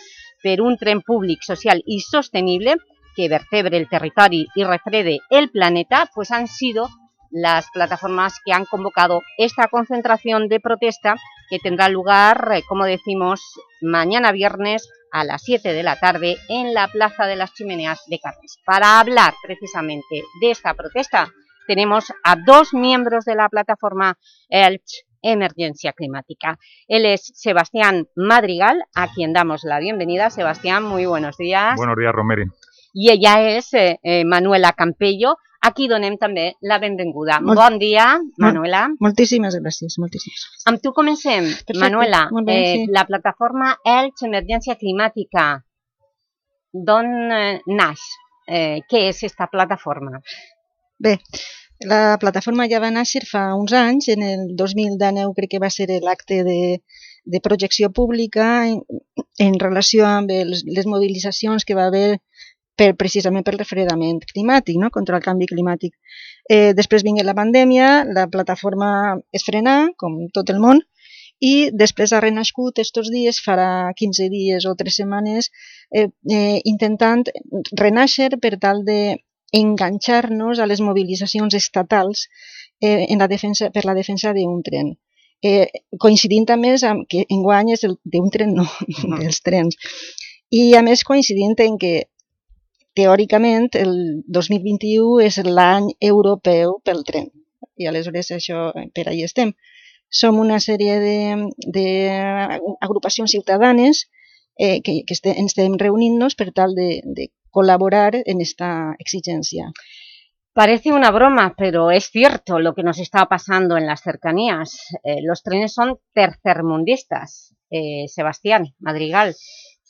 per un tren públic, social i sostenible que vertebre el territori i refrede el planeta, pues han sido las plataformas que han convocado esta concentración de protesta que tendrá lugar, eh, como decimos, mañana viernes a las 7 de la tarde en la Plaza de las Chimeneas de Carles. Para hablar precisamente de esta protesta tenemos a dos miembros de la plataforma Elch Emergencia Climática. Él es Sebastián Madrigal, a quien damos la bienvenida. Sebastián, muy buenos días. Buenos días, Romeri. I ella és eh, eh, Manuela Campello, a qui donem també la benvinguda. Molt, bon dia, Manuela. Moltíssimes gràcies, moltíssimes. Amb tu comencem, Perfecte, Manuela. molt bé, eh, sí. La plataforma Elx Emergència Climàtica, d'on eh, naix? Eh, què és esta plataforma? Bé, la plataforma ja va néixer fa uns anys, en el 2019 crec que va ser l'acte de, de projecció pública en, en relació amb els, les mobilitzacions que va haver per, precisament pel refredament climàtic, no? contra el canvi climàtic. Eh, després vingué la pandèmia, la plataforma es frenà, com tot el món, i després ha renascut estos dies, farà 15 dies o 3 setmanes, eh, eh, intentant renaixer per tal de enganxar-nos a les mobilitzacions estatals eh, en la defensa, per la defensa d'un tren. Eh, coincidint a més amb que enguany és d'un tren, no, dels trens. I a més coincidint en que teòricament el 2021 és l'any europeu pel tren. I aleshores això, per ahí estem. Som una sèrie d'agrupacions ciutadanes eh, que, que este, estem reunint-nos per tal de, de colaborar en esta exigencia. Parece una broma, pero es cierto lo que nos está pasando en las cercanías. Eh, los trenes son tercermundistas. Eh, Sebastián Madrigal,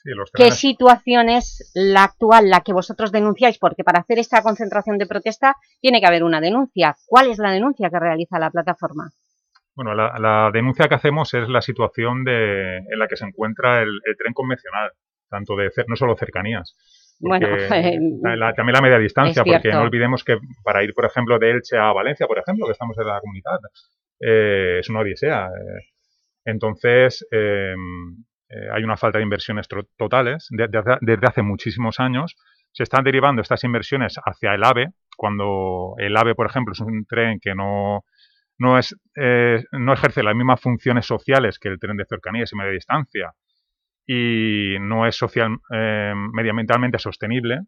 Sí, ¿qué situación es la actual, la que vosotros denunciáis? Porque para hacer esta concentración de protesta tiene que haber una denuncia. ¿Cuál es la denuncia que realiza la plataforma? Bueno, la, la denuncia que hacemos es la situación de, en la que se encuentra el, el tren convencional, tanto de no solo cercanías. Bueno, eh, la- la- también la media distancia, porque no olvidemos que para ir, por ejemplo, de Elche a Valencia, por ejemplo, que estamos en la comunidad, eh, es una odisea. Entonces, hay una falta de inversiones totales desde hace muchísimos años. Se están derivando estas inversiones hacia el AVE, cuando el AVE, por ejemplo, es un tren que no, no, es, no ejerce las mismas funciones sociales que el tren de cercanías y media distancia y no es social, medioambientalmente sostenible,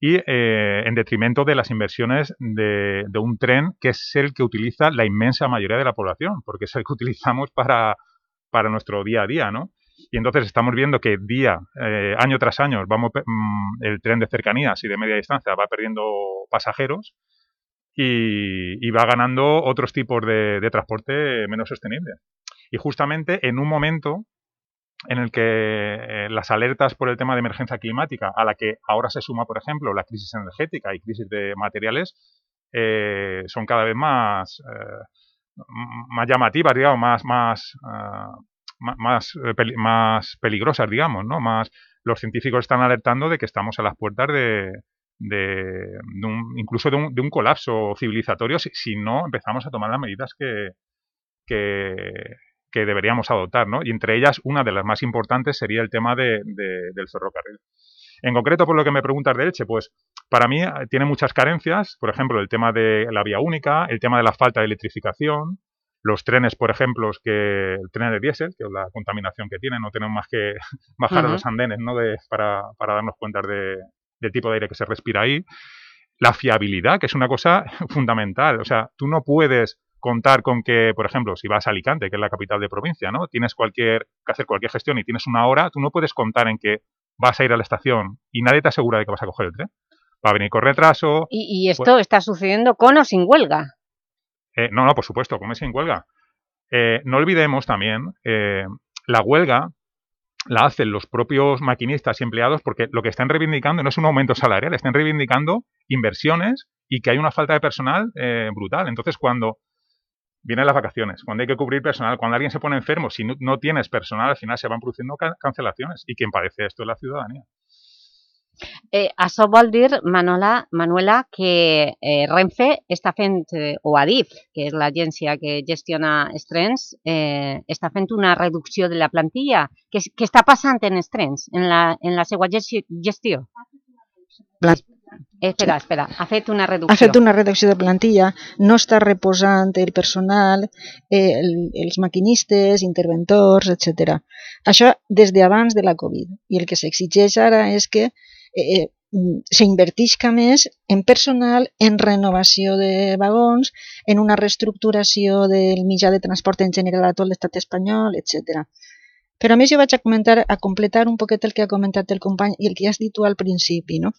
y eh, en detrimento de las inversiones de, un tren que es el que utiliza la inmensa mayoría de la población, porque es el que utilizamos para, para nuestro día a día, ¿no? Y entonces estamos viendo que día, eh, año tras año, vamos, mm, el tren de cercanías y de media distancia va perdiendo pasajeros y, va ganando otros tipos de, transporte menos sostenible. Y justamente en un momento en el que eh, las alertas por el tema de emergencia climática, a la que ahora se suma, por ejemplo, la crisis energética y crisis de materiales, eh, son cada vez más, más llamativas, digamos, más, más, más, más peligrosas, digamos, ¿no? Más, los científicos están alertando de que estamos a las puertas de, de, un, incluso de un, de un, colapso civilizatorio si, no empezamos a tomar las medidas que, que, deberíamos adoptar, ¿no? Y entre ellas, una de las más importantes sería el tema de, del ferrocarril. En concreto, por lo que me preguntas de Elche, pues para mí eh, tiene muchas carencias, por ejemplo, el tema de la vía única, el tema de la falta de electrificación, los trenes, por ejemplo, que el tren de diésel, que es la contaminación que tiene, no tenemos más que bajar a los andenes ¿no? de, para, para, darnos cuenta de, del tipo de aire que se respira ahí. La fiabilidad, que es una cosa fundamental. O sea, tú no puedes contar con que, por ejemplo, si vas a Alicante, que es la capital de provincia, ¿no? Tienes cualquier, que hacer cualquier gestión y tienes una hora, tú no puedes contar en que vas a ir a la estación y nadie te asegura de que vas a coger el tren. Va a venir con retraso. ¿Y, esto está sucediendo con o sin huelga? Eh, no, no, por supuesto, o sin huelga. Eh, no olvidemos también, eh, la huelga la hacen los propios maquinistas y empleados porque lo que están reivindicando no es un aumento salarial, están reivindicando inversiones y que hay una falta de personal brutal. Entonces, cuando vienen las vacaciones, cuando hay que cubrir personal, cuando alguien se pone enfermo, si no, tienes personal, al final se van produciendo cancelaciones y quien padece esto es la ciudadanía. Eh, això vol Manola, Manuela, que eh, Renfe està fent, eh, o Adif, que és l'agència que gestiona els trens, eh, està fent una reducció de la plantilla. Què, què està passant en els trens, en la, en la seva gestió? Espera, espera, ha fet una reducció. Ha fet una reducció de plantilla, no està reposant el personal, eh, el, els maquinistes, interventors, etc. Això des d'abans de la Covid. I el que s'exigeix ara és que eh, eh s'invertisca més en personal, en renovació de vagons, en una reestructuració del mitjà de transport en general a tot l'estat espanyol, etc. Però a més jo vaig a comentar, a completar un poquet el que ha comentat el company i el que has dit tu al principi, no?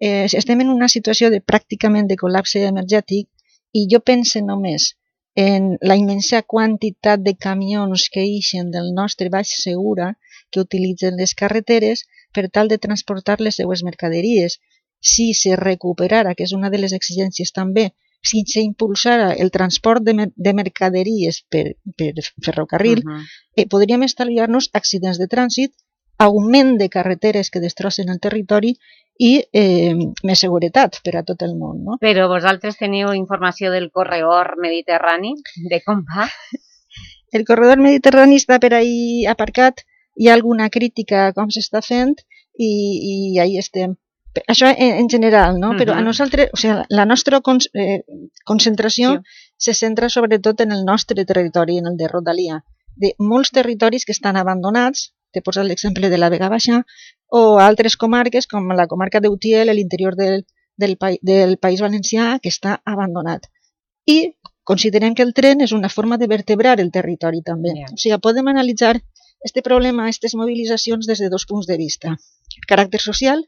eh, estem en una situació de pràcticament de col·lapse energètic i jo pense només en la immensa quantitat de camions que eixen del nostre baix segura que utilitzen les carreteres per tal de transportar les seues mercaderies. Si se recuperara, que és una de les exigències també, si s'impulsara el transport de, mer de mercaderies per, per ferrocarril, uh -huh. eh, podríem estalviar-nos accidents de trànsit, augment de carreteres que destrossen el territori i eh, més seguretat per a tot el món. No? Però vosaltres teniu informació del corredor mediterrani, de com va? El corredor mediterrani està per ahí aparcat, hi ha alguna crítica com s'està fent i, i ahí estem. Això en, en general, no? Uh -huh. Però a nosaltres, o sigui, la nostra con, eh, concentració sí. se centra sobretot en el nostre territori, en el de Rodalia, de molts territoris que estan abandonats, t'he posat l'exemple de la Vega Baixa, o altres comarques com la comarca d'Utiel, a l'interior del, del, del País Valencià, que està abandonat. I considerem que el tren és una forma de vertebrar el territori també. Yeah. O sigui, podem analitzar este problema, aquestes mobilitzacions des de dos punts de vista. El caràcter social,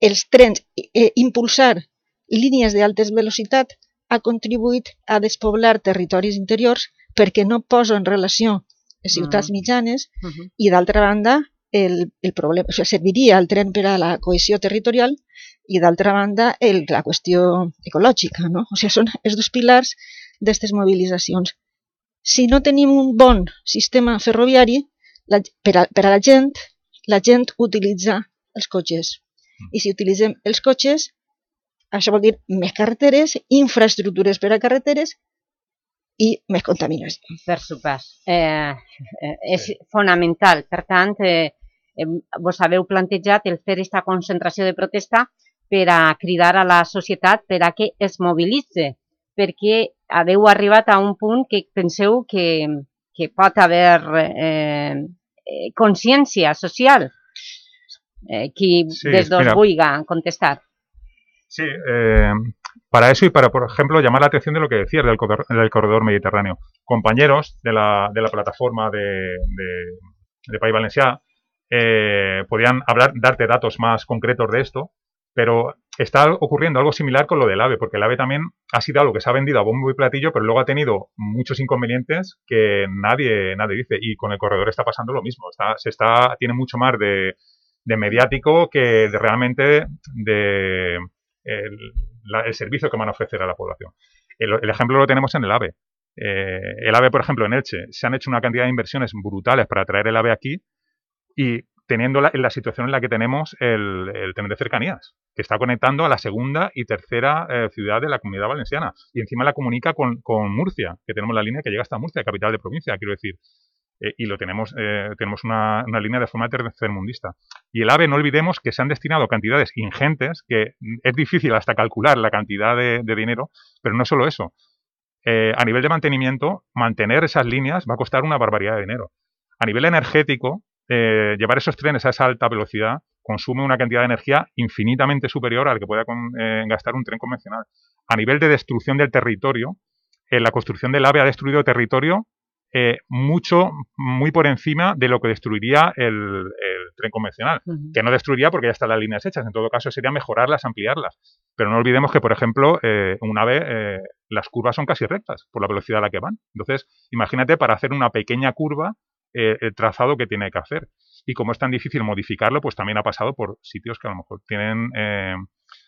els trens, eh, impulsar línies d'altes velocitat ha contribuït a despoblar territoris interiors perquè no poso en relació ciutats mm. mitjanes uh -huh. i d'altra banda el, el problema, o sigui, serviria el tren per a la cohesió territorial i d'altra banda el, la qüestió ecològica, no? O sigui, són els dos pilars d'aquestes mobilitzacions. Si no tenim un bon sistema ferroviari, la, per, a, per a la gent, la gent utilitza els cotxes. I si utilitzem els cotxes, això vol dir més carreteres, infraestructures per a carreteres i més contaminació. Per supost. Eh, eh, és fonamental. Per tant, eh, eh, vos haveu plantejat el fer aquesta concentració de protesta per a cridar a la societat per a que es mobilitze, perquè haveu arribat a un punt que penseu que, que pot haver eh, eh, consciència social. Eh, qui Sí, des dos mira. vulga contestar. Sí, eh, para eso y para, por ejemplo, llamar la atención de lo que decías del corredor, del corredor mediterráneo. Compañeros de la, de la plataforma de, de, de País Valencià eh, podían hablar, darte datos más concretos de esto, pero está ocurriendo algo similar con lo del AVE, porque el AVE también ha sido algo que se ha vendido a bombo y platillo, pero luego ha tenido muchos inconvenientes que nadie, nadie dice. Y con el corredor está pasando lo mismo. Está, se está, tiene mucho más de, mediático que de realmente de el, la- el servicio que van a ofrecer a la población. El, el ejemplo lo tenemos en el AVE. Eh, el AVE, por ejemplo, en Elche, se han hecho una cantidad de inversiones brutales para traer el AVE aquí y teniendo la, la situación en la que tenemos el, el tren de cercanías, que está conectando a la segunda y tercera eh, ciudad de la comunidad valenciana. Y encima la comunica con, con Murcia, que tenemos la línea que llega hasta Murcia, capital de provincia, quiero decir. Eh, y lo tenemos, eh, tenemos una, una línea de forma tercermundista. Y el AVE, no olvidemos que se han destinado cantidades ingentes, que es difícil hasta calcular la cantidad de, de dinero, pero no solo eso. Eh, a nivel de mantenimiento, mantener esas líneas va a costar una barbaridad de dinero. A nivel energético, eh, llevar esos trenes a esa alta velocidad consume una cantidad de energía infinitamente superior a la que pueda con- eh, gastar un tren convencional. A nivel de destrucción del territorio, eh, la construcción del AVE ha destruido territorio eh, mucho, muy por encima de lo que destruiría el, el tren convencional. Que no destruiría porque ya están las líneas hechas. En todo caso, sería mejorarlas, ampliarlas. Pero no olvidemos que, por ejemplo, eh, un AVE, eh, las curvas son casi rectas por la velocidad a la que van. Entonces, imagínate para hacer una pequeña curva eh, el trazado que tiene que hacer. Y como es tan difícil modificarlo, pues también ha pasado por sitios que a lo mejor tienen... eh,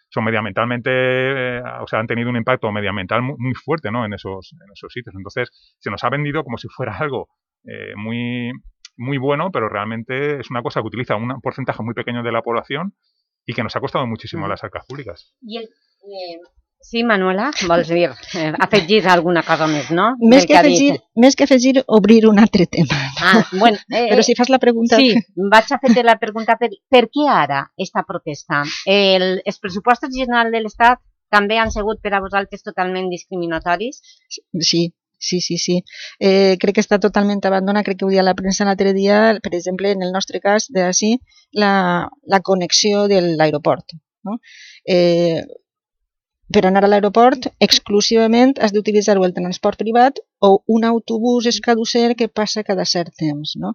son medioambientalmente, eh, o sea, han tenido un impacto medioambiental muy, muy fuerte ¿no? en, esos, en esos sitios. Entonces, se nos ha vendido como si fuera algo eh, muy, muy bueno, pero realmente es una cosa que utiliza un porcentaje muy pequeño de la población y que nos ha costado muchísimo a las arcas públicas. I el, eh, sí, Manuela, vols dir, eh, afegir alguna cosa més, no? Més que, dit. afegir, més que afegir, obrir un altre tema. Ah, bueno, eh, Però si fas la pregunta... Sí, vaig a fer la pregunta per, per què ara esta protesta? El, els pressupostos generals de l'Estat també han sigut per a vosaltres totalment discriminatoris? Sí, sí, sí, sí. Eh, crec que està totalment abandonat, crec que ho dia la premsa l'altre dia, per exemple, en el nostre cas, de així, la, la connexió de l'aeroport. No? Eh, per anar a l'aeroport, exclusivament has d'utilitzar el transport privat o un autobús escadusser que passa cada cert temps. No?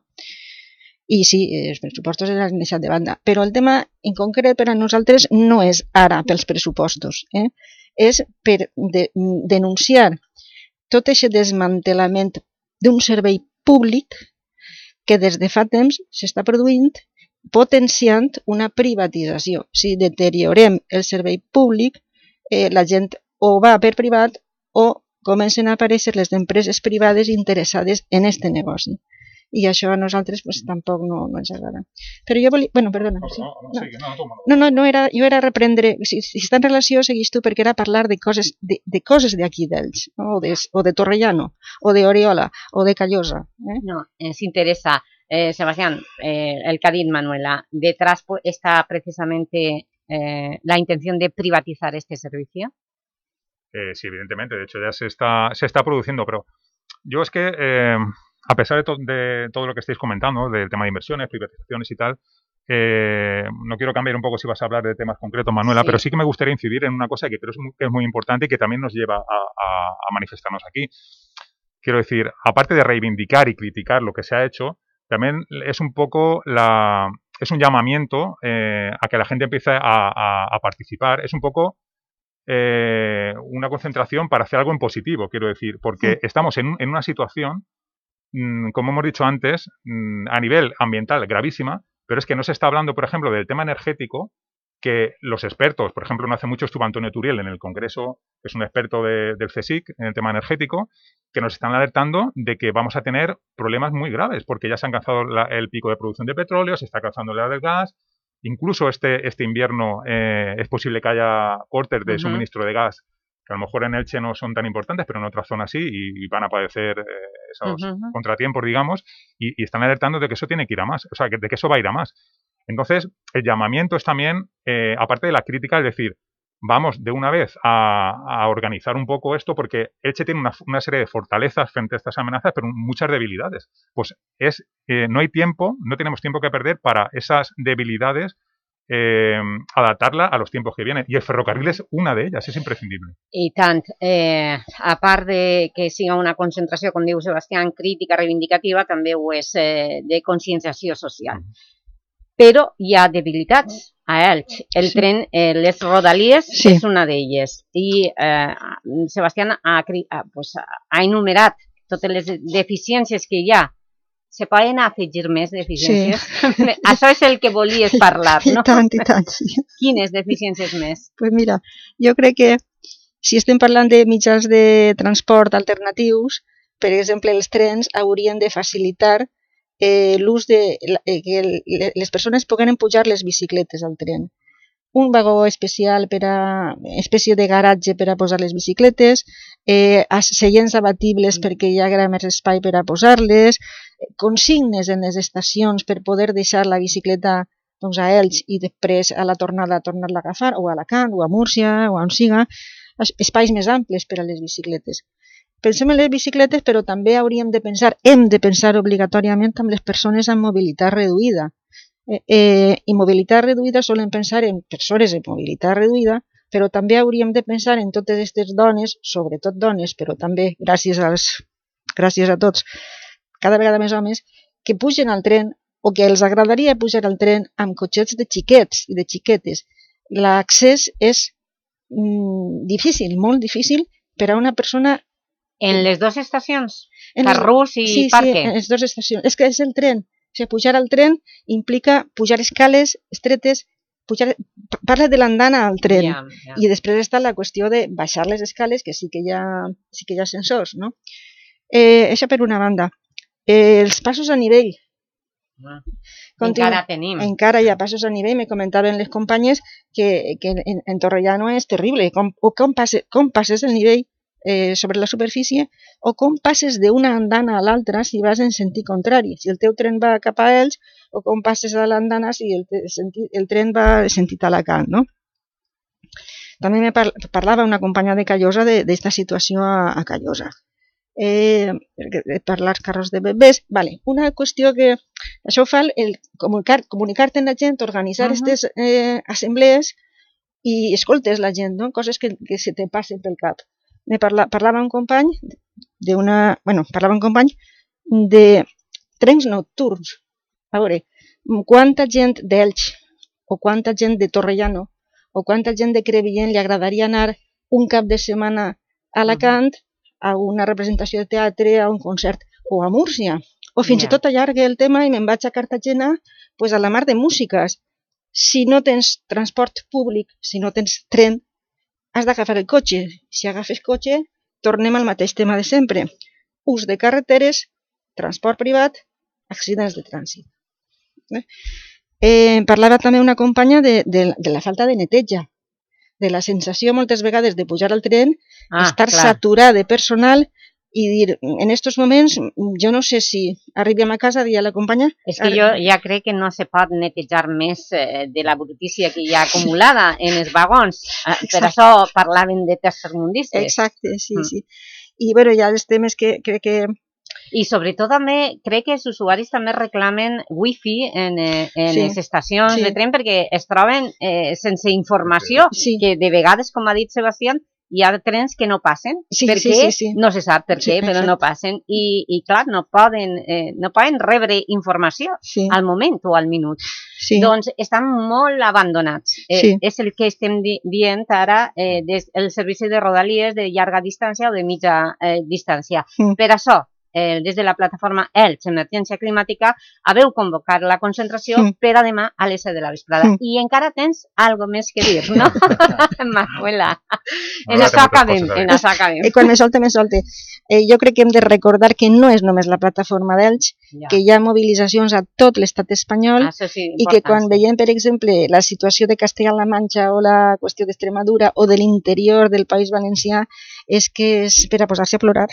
I sí, eh, els pressupostos els han deixat de banda. Però el tema en concret per a nosaltres no és ara pels pressupostos, eh? és per de, denunciar tot aquest desmantelament d'un servei públic que des de fa temps s'està produint potenciant una privatització. Si deteriorem el servei públic, eh, la gent o va per privat o comencen a aparèixer les empreses privades interessades en este negoci. I això a nosaltres pues, tampoc no, no ens agrada. Però jo volia... Bueno, perdona. Sí. No, no, no era, jo era reprendre, si, si està en relació, seguís tu, perquè era parlar de coses de, de coses d'aquí d'ells, no? o, de, o de Torrellano, o de Oriola, o de Callosa. Eh? No, ens interessa. Eh, Sebastián, eh, el que ha dit Manuela, detrás pues, está precisamente eh, la intención de privatizar este servicio. Eh, sí, evidentemente. De hecho, ya se está, se está produciendo, pero yo es que, eh, a pesar de, to- de todo lo que estáis comentando, del tema de inversiones, privatizaciones y tal, eh, no quiero cambiar un poco si vas a hablar de temas concretos, Manuela, Sí. pero sí que me gustaría incidir en una cosa que creo es muy- que es muy importante y que también nos lleva a, a- a manifestarnos aquí. Quiero decir, aparte de reivindicar y criticar lo que se ha hecho, también es un poco la, es un llamamiento eh, a que la gente empiece a, a- a participar. Es un poco eh, una concentración para hacer algo en positivo, quiero decir, porque estamos en, en una situación, mm, como hemos dicho antes, mm, a nivel ambiental gravísima, pero es que no se está hablando, por ejemplo, del tema energético, que los expertos, por ejemplo, no hace mucho estuvo Antonio Turiel en el Congreso, que es un experto de- del CSIC en el tema energético, que nos están alertando de que vamos a tener problemas muy graves, porque ya se ha alcanzado la- el pico de producción de petróleo, se está alcanzando la del gas, incluso este, este invierno eh, es posible que haya cortes de suministro de gas que a lo mejor en Elche no son tan importantes, pero en otras zonas sí, y, van a padecer eh, esos contratiempos, digamos, y, y están alertando de que eso tiene que ir a más, o sea, que- de que eso va a ir a más. Entonces, el llamamiento es también, eh, aparte de la crítica, es decir, vamos de una vez a, a organizar un poco esto, porque Elche tiene una, una serie de fortalezas frente a estas amenazas, pero muchas debilidades. Pues es, eh, no hay tiempo, no tenemos tiempo que perder para esas debilidades eh, adaptarla a los tiempos que vienen. Y el ferrocarril es una de ellas, es imprescindible. I tant. Eh, a part de que siga una concentració, com diu Sebastián, crítica, reivindicativa, també ho és eh, de conscienciació social. Però hi ha debilitats a Elx. El Sí. tren, eh, les Rodalies, Sí. és una d'elles. I eh, Sebastián ha, ha, pues, ha enumerat totes les deficiències que hi ha. Se poden afegir més deficiències? Això és el que volies parlar, no? I tant, i tant, sí. Quines deficiències més? pues mira, jo crec que si estem parlant de mitjans de transport alternatius, per exemple, els trens haurien de facilitar eh, l'ús de... Eh, que les persones puguen pujar les bicicletes al tren. Un vagó especial per a... espècie de garatge per a posar les bicicletes, eh, seients abatibles perquè hi haurà més espai per a posar-les, consignes en les estacions per poder deixar la bicicleta doncs, a Elx i després a la tornada tornar-la a agafar, o a Alacant, o a Múrcia, o a on siga, es- espais més amples per a les bicicletes. Pensem en les bicicletes, però també hauríem de pensar, hem de pensar obligatòriament amb les persones amb mobilitat reduïda. Eh, eh, I mobilitat reduïda solen pensar en persones amb mobilitat reduïda, però també hauríem de pensar en totes aquestes dones, sobretot dones, però també gràcies, als, gràcies a tots, cada vegada més homes, que pugen al tren o que els agradaria pujar al tren amb cotxets de xiquets i de xiquetes. L'accés és mm, difícil, molt difícil per a una persona... En les dues estacions? En Carrús i sí, Parque? Sí, en les dues estacions. És que és el tren. O sigui, pujar al tren implica pujar escales estretes, pujar, parla de l'andana al tren. Ja, ja. I després està la qüestió de baixar les escales, que sí que hi ha, sí que hi ha ascensors, no? Eh, això per una banda. Eh, els passos a nivell. Continu- Encara tenim. Encara hi ha passos a nivell. Me comentaven les companyes que, que en, en Torrellano és terrible. Com, o com, com passes el nivell eh, sobre la superfície o com passes d'una andana a l'altra si vas en sentit contrari. Si el teu tren va cap a Elx o com passes a l'andana si el, sentit, el tren va en sentit Alacant, no? També me par parlava una companya de Callosa d'esta situació a, a Callosa. Eh, parlar carros de bebès, vale. una qüestió que això fa el comunicar- comunicar-te amb la gent, organitzar aquestes eh, assemblees i escoltes la gent, no? coses que, que se te passen pel cap. Me parla, parlava un company d'una... Bueno, parlava un company de trens nocturns. A veure, quanta gent d'Elx o quanta gent de Torrellano o quanta gent de Crevillent li agradaria anar un cap de setmana a Alacant a una representació de teatre, a un concert, o a Múrcia. O fins Ja. i tot allargue el tema i me'n vaig a Cartagena pues, a la mar de músiques. Si no tens transport públic, si no tens tren, has d'agafar el cotxe. Si agafes cotxe, tornem al mateix tema de sempre. Ús de carreteres, transport privat, accidents de trànsit. Eh? Eh, parlava també una companya de, de, de la falta de neteja, de la sensació moltes vegades de pujar al tren, Ah, estar clar. saturat de personal i dir, en estos moments, jo no sé si arribem a casa, dia la companya... És que jo ja crec que no se pot netejar més eh, de la brutícia que hi ha acumulada en els vagons. Eh, per Exacte. això parlaven de tercermundistes. Exacte, sí, Mm. sí. I bueno, hi ha els temes que crec que... I sobretot també crec que els usuaris també reclamen wifi en, eh, en Sí, les estacions sí. de tren perquè es troben eh, sense informació, Sí. que de vegades, com ha dit Sebastián, hi ha trens que no passen, Sí, per sí, sí, sí. No se sap per Sí, què, però no passen. I, i clar, no poden, eh, no poden rebre informació Sí. al moment o al minut. Sí. Doncs estan molt abandonats. Eh, Sí. És el que estem di dient ara eh, des el servici de rodalies de llarga distància o de mitja eh, distància. Mm. Per això, eh, des de la plataforma Elx Emergència Climàtica haveu convocat la concentració mm. per a demà a les 7 de la vesprada. Mm. I encara tens algo més que dir, no? Marcuela, en això acabem, en això acabem. I quan me solte, me solte. Eh, jo crec que hem de recordar que no és només la plataforma d'Elx, ja. que hi ha mobilitzacions a tot l'estat espanyol ah, sí, i que quan veiem, per exemple, la situació de Castella-La Manxa o la qüestió d'Extremadura o de l'interior del País Valencià, és que és per a posar-se a plorar.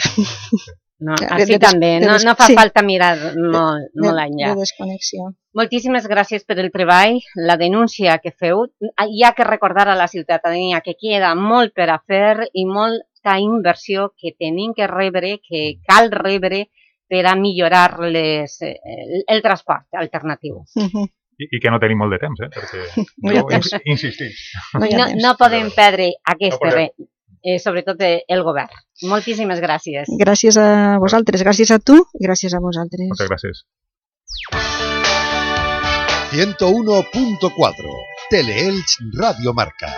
No, així de, també, de, no, no fa sí. falta mirar molt, de, molt enllà. De desconnexió. Moltíssimes gràcies per el treball, la denúncia que feu. Hi ha que recordar a la ciutadania que queda molt per a fer i molta inversió que tenim que rebre, que cal rebre per a millorar les, el, el transport alternatiu. Uh -huh. I, I que no tenim molt de temps, eh? perquè no, ins, insistim. No, no, no podem perdre aquest no podem eh, sobretot el govern. Moltíssimes gràcies. Gràcies a vosaltres, gràcies a tu i gràcies a vosaltres. Moltes gràcies. 101.4 Teleelch Radio Marca.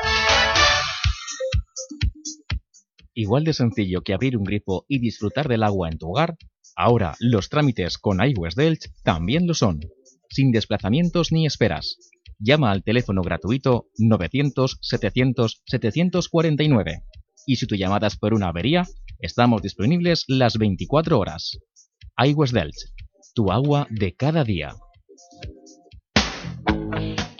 Igual de sencillo que abrir un grifo y disfrutar del agua en tu hogar, ahora los trámites con iWest Delch también lo son, sin desplazamientos ni esperas. Llama al teléfono gratuito 900 700 749 y si tu llamada es por una avería, estamos disponibles las 24 horas. Aguas Delch, tu agua de cada día.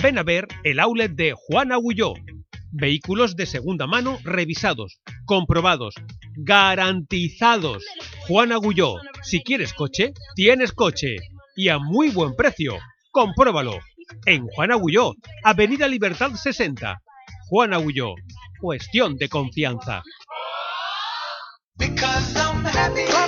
Ven a ver el outlet de Juan Agulló. Vehículos de segunda mano revisados, comprobados, garantizados. Juan Agulló, si quieres coche, tienes coche. Y a muy buen precio. Compruébalo. En Juan Agulló, Avenida Libertad 60. Juan Agulló, cuestión de confianza.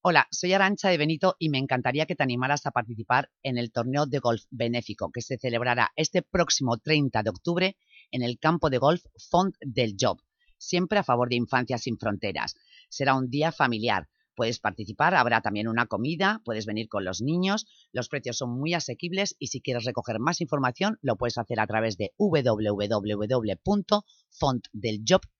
Hola, soy Arancha de Benito y me encantaría que te animaras a participar en el torneo de golf benéfico que se celebrará este próximo 30 de octubre en el campo de golf Font del Job, siempre a favor de Infancias sin Fronteras. Será un día familiar, puedes participar, habrá también una comida, puedes venir con los niños, los precios son muy asequibles y si quieres recoger más información lo puedes hacer a través de www.fontdeljob.com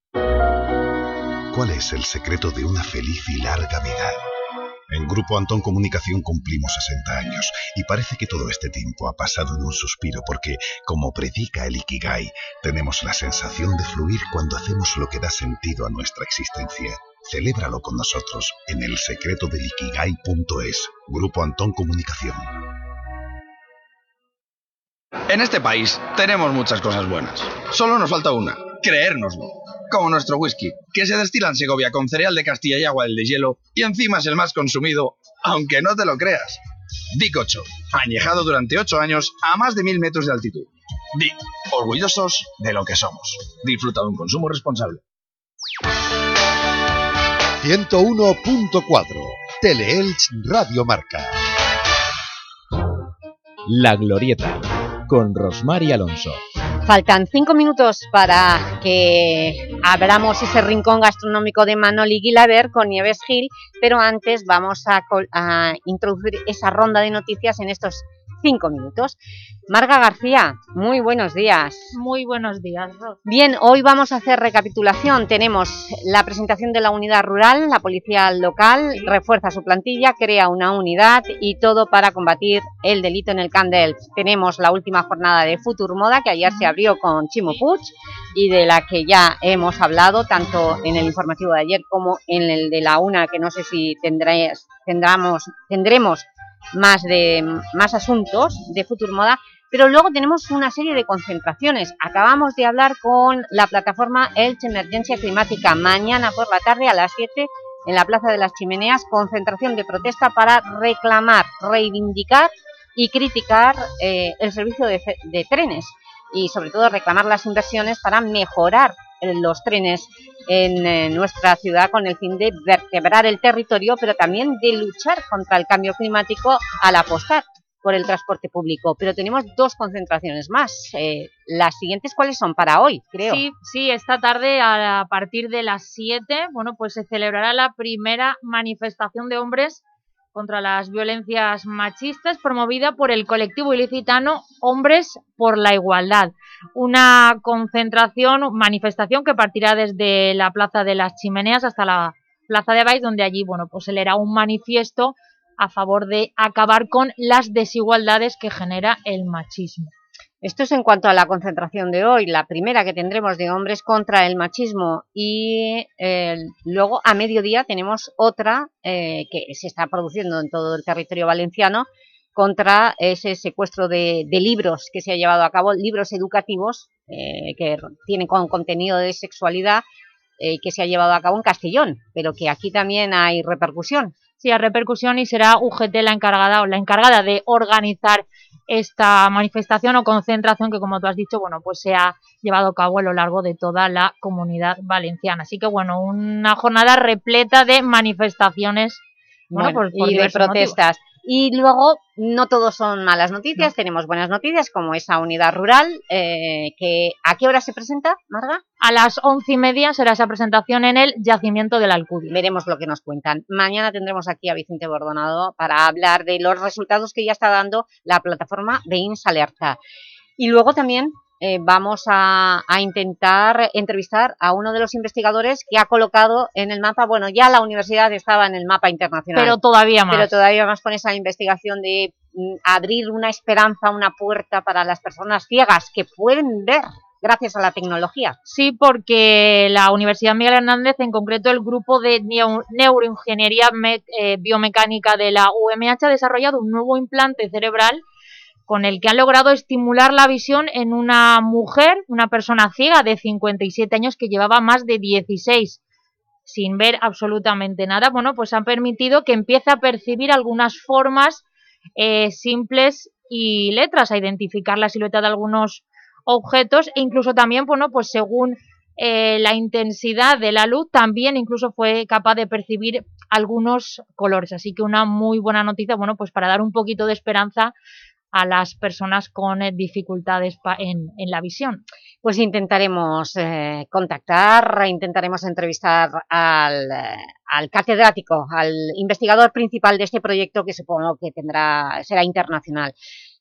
¿Cuál es el secreto de una feliz y larga vida? En Grupo Antón Comunicación cumplimos 60 años y parece que todo este tiempo ha pasado en un suspiro porque, como predica el Ikigai, tenemos la sensación de fluir cuando hacemos lo que da sentido a nuestra existencia. Celébralo con nosotros en el secreto del Ikigai.es. Grupo Antón Comunicación. En este país tenemos muchas cosas buenas. Solo nos falta una, creérnoslo como nuestro whisky, que se destila en Segovia con cereal de Castilla y agua del de hielo, y encima es el más consumido aunque no te lo creas. Dic 8, añejado durante 8 años a más de 1000 metros de altitud. Dic, orgullosos de lo que somos. Disfruta de un consumo responsable. 101.4 Teleelch Radio Marca. La Glorieta, con Rosmar y Alonso. Faltan cinco minutos para que abramos ese rincón gastronómico de Manoli Guilaber con Nieves Gil, pero antes vamos a, a introducir esa ronda de noticias en estos cinco minutos. Marga García, muy buenos días. Muy buenos días, Ros. Bien, hoy vamos a hacer recapitulación. Tenemos la presentación de la unidad rural, la policía local refuerza su plantilla, crea una unidad y todo para combatir el delito en el Candel. Tenemos la última jornada de Futur Moda, que ayer se abrió con Chimo Puig y de la que ya hemos hablado tanto en el informativo de ayer como en el de la UNA, que no sé si tendremos, tendremos más, de, más asuntos de Futur Moda, pero luego tenemos una serie de concentraciones. Acabamos de hablar con la plataforma Elche Emergencia Climática. Mañana por la tarde a las 7 en la Plaza de las Chimeneas, concentración de protesta para reclamar, reivindicar y criticar eh, el servicio de, de trenes y sobre todo reclamar las inversiones para mejorar los trenes en eh, nuestra ciudad con el fin de vertebrar el territorio, pero también de luchar contra el cambio climático al apostar por el transporte público. Pero tenemos dos concentraciones más. Eh, las siguientes, ¿cuáles son? Para hoy, creo. Sí, sí, esta tarde a partir de las 7, bueno, pues se celebrará la primera manifestación de hombres contra las violencias machistas promovida por el colectivo ilicitano Hombres por la Igualdad. Una concentración, manifestación que partirá desde la Plaza de las Chimeneas hasta la Plaza de Baix, donde allí bueno, pues se leerá un manifiesto a favor de acabar con las desigualdades que genera el machismo. Esto es en cuanto a la concentración de hoy, la primera que tendremos de hombres contra el machismo y eh, luego a mediodía tenemos otra eh, que se está produciendo en todo el territorio valenciano contra ese secuestro de, libros que se ha llevado a cabo, libros educativos eh, que tienen con contenido de sexualidad que se ha llevado a cabo en Castellón, pero que aquí también hay repercusión. Sí, hay repercusión y será UGT la encargada o la encargada de organizar esta manifestación o concentración que, como tú has dicho, bueno, pues se ha llevado a cabo a lo largo de toda la comunidad valenciana. Así que, bueno, una jornada repleta de manifestaciones bueno, y de protestas. Y luego, no todos son malas noticias, tenemos buenas noticias, como esa unidad rural, eh, que ¿a qué hora se presenta, Marga? A las once y media será esa presentación en el yacimiento del Alcudia. Veremos lo que nos cuentan. Mañana tendremos aquí a Vicente Bordonado para hablar de los resultados que ya está dando la plataforma Beins Alerta. Y luego también eh, vamos a, intentar entrevistar a uno de los investigadores que ha colocado en el mapa, bueno, ya la universidad estaba en el mapa internacional. Pero todavía más. Pero todavía más con esa investigación de mm, abrir una esperanza, una puerta para las personas ciegas que pueden ver gracias a la tecnología. Sí, porque la Universidad Miguel Hernández, en concreto el grupo de neuroingeniería eh, biomecánica de la UMH ha desarrollado un nuevo implante cerebral con el que han logrado estimular la visión en una mujer, una persona ciega de 57 años que llevaba más de 16 sin ver absolutamente nada, bueno, pues han permitido que empiece a percibir algunas formas eh, simples y letras, a identificar la silueta de algunos objetos e incluso también, bueno, pues según eh, la intensidad de la luz, también incluso fue capaz de percibir algunos colores, así que una muy buena noticia, bueno, pues para dar un poquito de esperanza a las personas con eh, dificultades en, en, la visión. Pues intentaremos eh, contactar, intentaremos entrevistar al, eh, al, catedrático, al investigador principal de este proyecto que supongo que tendrá será internacional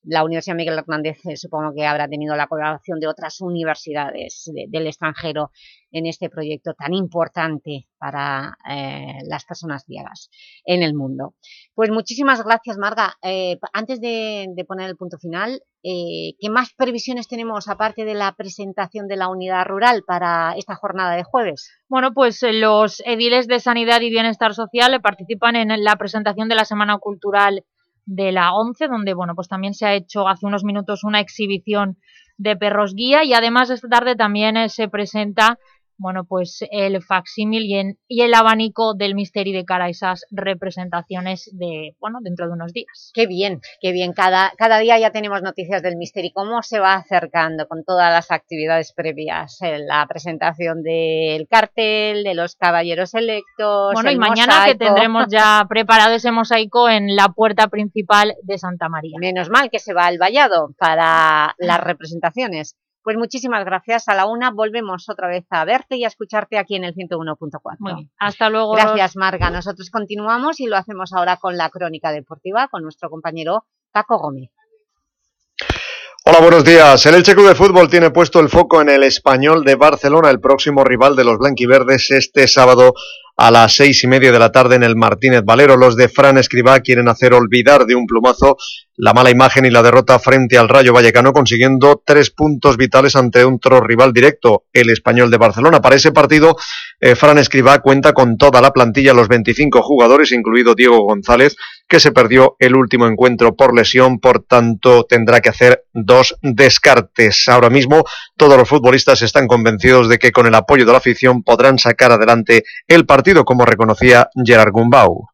la Universidad Miguel Hernández eh, supongo que habrá tenido la colaboración de otras universidades del extranjero en este proyecto tan importante para eh, las personas ciegas en el mundo. Pues muchísimas gracias, Marga. Eh, antes de, poner el punto final, ¿qué más previsiones tenemos aparte de la presentación de la unidad rural para esta jornada de jueves? Bueno, pues los ediles de Sanidad y Bienestar Social participan en la presentación de la Semana Cultural de la 11, donde bueno, pues también se ha hecho hace unos minutos una exhibición de perros guía y además esta tarde también eh, se presenta bueno, pues el facsímil y, en- y el abanico del misterio de cara a esas representaciones de, bueno, dentro de unos días. Qué bien, qué bien. Cada, cada día ya tenemos noticias del misterio. ¿Cómo se va acercando con todas las actividades previas? La presentación del cartel, de los caballeros electos, Bueno, y mañana que tendremos ya preparado ese mosaico en la puerta principal de Santa María. Menos mal que se va al vallado para las representaciones. Pues muchísimas gracias. A la una volvemos otra vez a verte y a escucharte aquí en el 101.4. Muy bien. Hasta luego. Gracias, Marga. Nosotros continuamos y lo hacemos ahora con la crónica deportiva con nuestro compañero Paco Gómez. Hola, buenos días. El Elche Club de Fútbol tiene puesto el foco en el Español de Barcelona, el próximo rival de los blanquiverdes, este sábado a las seis y media de la tarde en el Martínez Valero. Los de Fran Escribá quieren hacer olvidar de un plumazo la mala imagen y la derrota frente al Rayo Vallecano, consiguiendo tres puntos vitales ante otro rival directo, el Español de Barcelona. Para ese partido, eh, Fran Escribá cuenta con toda la plantilla, los 25 jugadores, incluido Diego González, que se perdió el último encuentro por lesión, por tanto tendrá que hacer dos descartes. Ahora mismo todos los futbolistas están convencidos de que con el apoyo de la afición podrán sacar adelante el partido, como reconocía Gerard Gumbau.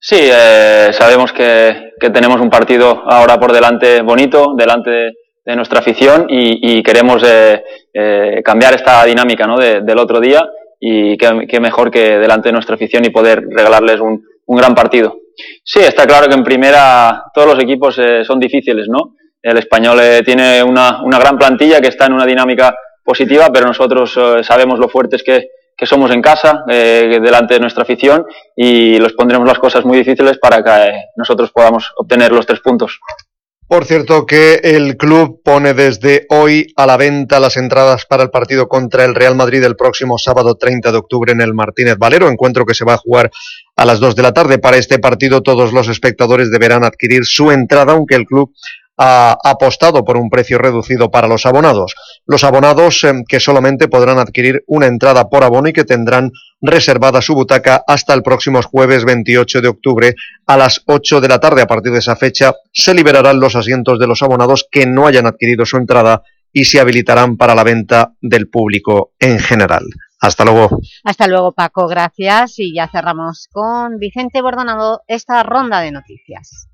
Sí, eh, sabemos que, tenemos un partido ahora por delante bonito, delante de, nuestra afición y, queremos eh, eh, cambiar esta dinámica ¿no? de- del otro día y qué, mejor que delante de nuestra afición y poder regalarles un, gran partido. Sí, está claro que en primera todos los equipos son difíciles, ¿no? El español tiene una, gran plantilla que está en una dinámica positiva, pero nosotros sabemos lo fuertes que, que somos en casa, eh, delante de nuestra afición, y los pondremos las cosas muy difíciles para que nosotros podamos obtener los tres puntos. Por cierto que el club pone desde hoy a la venta las entradas para el partido contra el Real Madrid el próximo sábado 30 de octubre en el Martínez Valero, encuentro que se va a jugar a las 2 de la tarde. Para este partido todos los espectadores deberán adquirir su entrada, aunque el club ha apostado por un precio reducido para los abonados. Los abonados eh, que solamente podrán adquirir una entrada por abono y que tendrán reservada su butaca hasta el próximo jueves 28 de octubre a las 8 de la tarde. A partir de esa fecha se liberarán los asientos de los abonados que no hayan adquirido su entrada y se habilitarán para la venta del público en general. Hasta luego. Hasta luego, Paco. Gracias. Y ya cerramos con Vicente Bordonado esta ronda de noticias.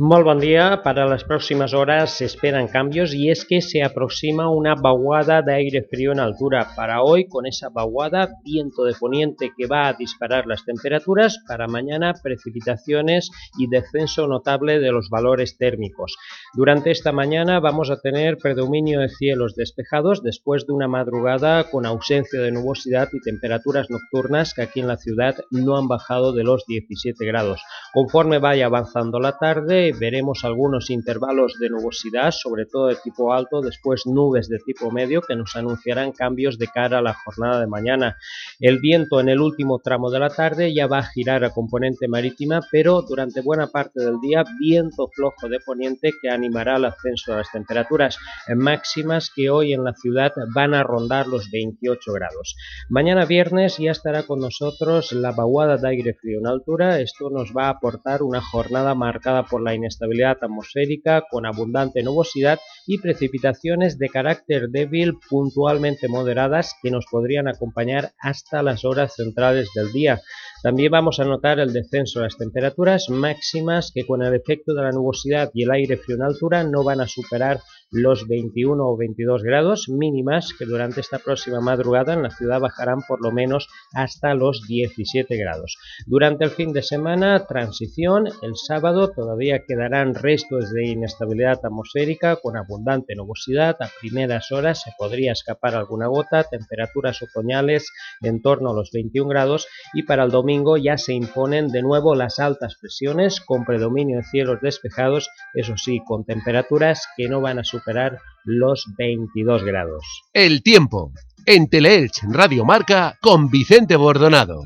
Molt bon día. Para las próximas horas se esperan cambios y es que se aproxima una vaguada de aire frío en altura. Para hoy, con esa vaguada, viento de poniente que va a disparar las temperaturas. Para mañana, precipitaciones y descenso notable de los valores térmicos. Durante esta mañana vamos a tener predominio de cielos despejados después de una madrugada con ausencia de nubosidad y temperaturas nocturnas que aquí en la ciudad no han bajado de los 17 grados. Conforme vaya avanzando la tarde, veremos algunos intervalos de nubosidad, sobre todo de tipo alto, después nubes de tipo medio que nos anunciarán cambios de cara a la jornada de mañana. El viento en el último tramo de la tarde ya va a girar a componente marítima, pero durante buena parte del día viento flojo de poniente que animará el ascenso de las temperaturas máximas que hoy en la ciudad van a rondar los 28 grados. Mañana viernes ya estará con nosotros la vaguada de aire frío en altura. Esto nos va a aportar una jornada marcada por la inestabilidad atmosférica con abundante nubosidad y precipitaciones de carácter débil puntualmente moderadas que nos podrían acompañar hasta las horas centrales del día. También vamos a notar el descenso de las temperaturas máximas que con el efecto de la nubosidad y el aire frío en altura no van a superar los 21 o 22 grados mínimas que durante esta próxima madrugada en la ciudad bajarán por lo menos hasta los 17 grados. Durante el fin de semana, transición, el sábado todavía quedarán restos de inestabilidad atmosférica con abundante nubosidad, a primeras horas se podría escapar alguna gota, temperaturas otoñales en torno a los 21 grados y para el domingo ya se imponen de nuevo las altas presiones con predominio de cielos despejados, eso sí, con temperaturas que no van a superar los 22 grados. El tiempo. En Teleelch Radio Marca con Vicente Bordonado.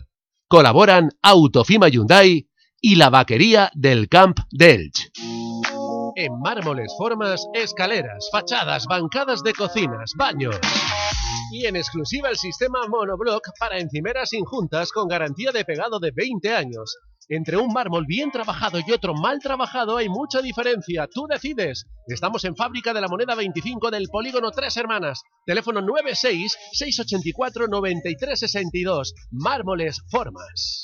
Colaboran Autofima Hyundai y la vaquería del Camp de Elch. En mármoles, formas, escaleras, fachadas, bancadas de cocinas, baños. Y en exclusiva el sistema monoblock para encimeras injuntas con garantía de pegado de 20 años. Entre un mármol bien trabajado y otro mal trabajado hay mucha diferencia. Tú decides. Estamos en Fábrica de la Moneda 25 del Polígono Tres Hermanas. Teléfono 96-684-9362. Mármoles Formas.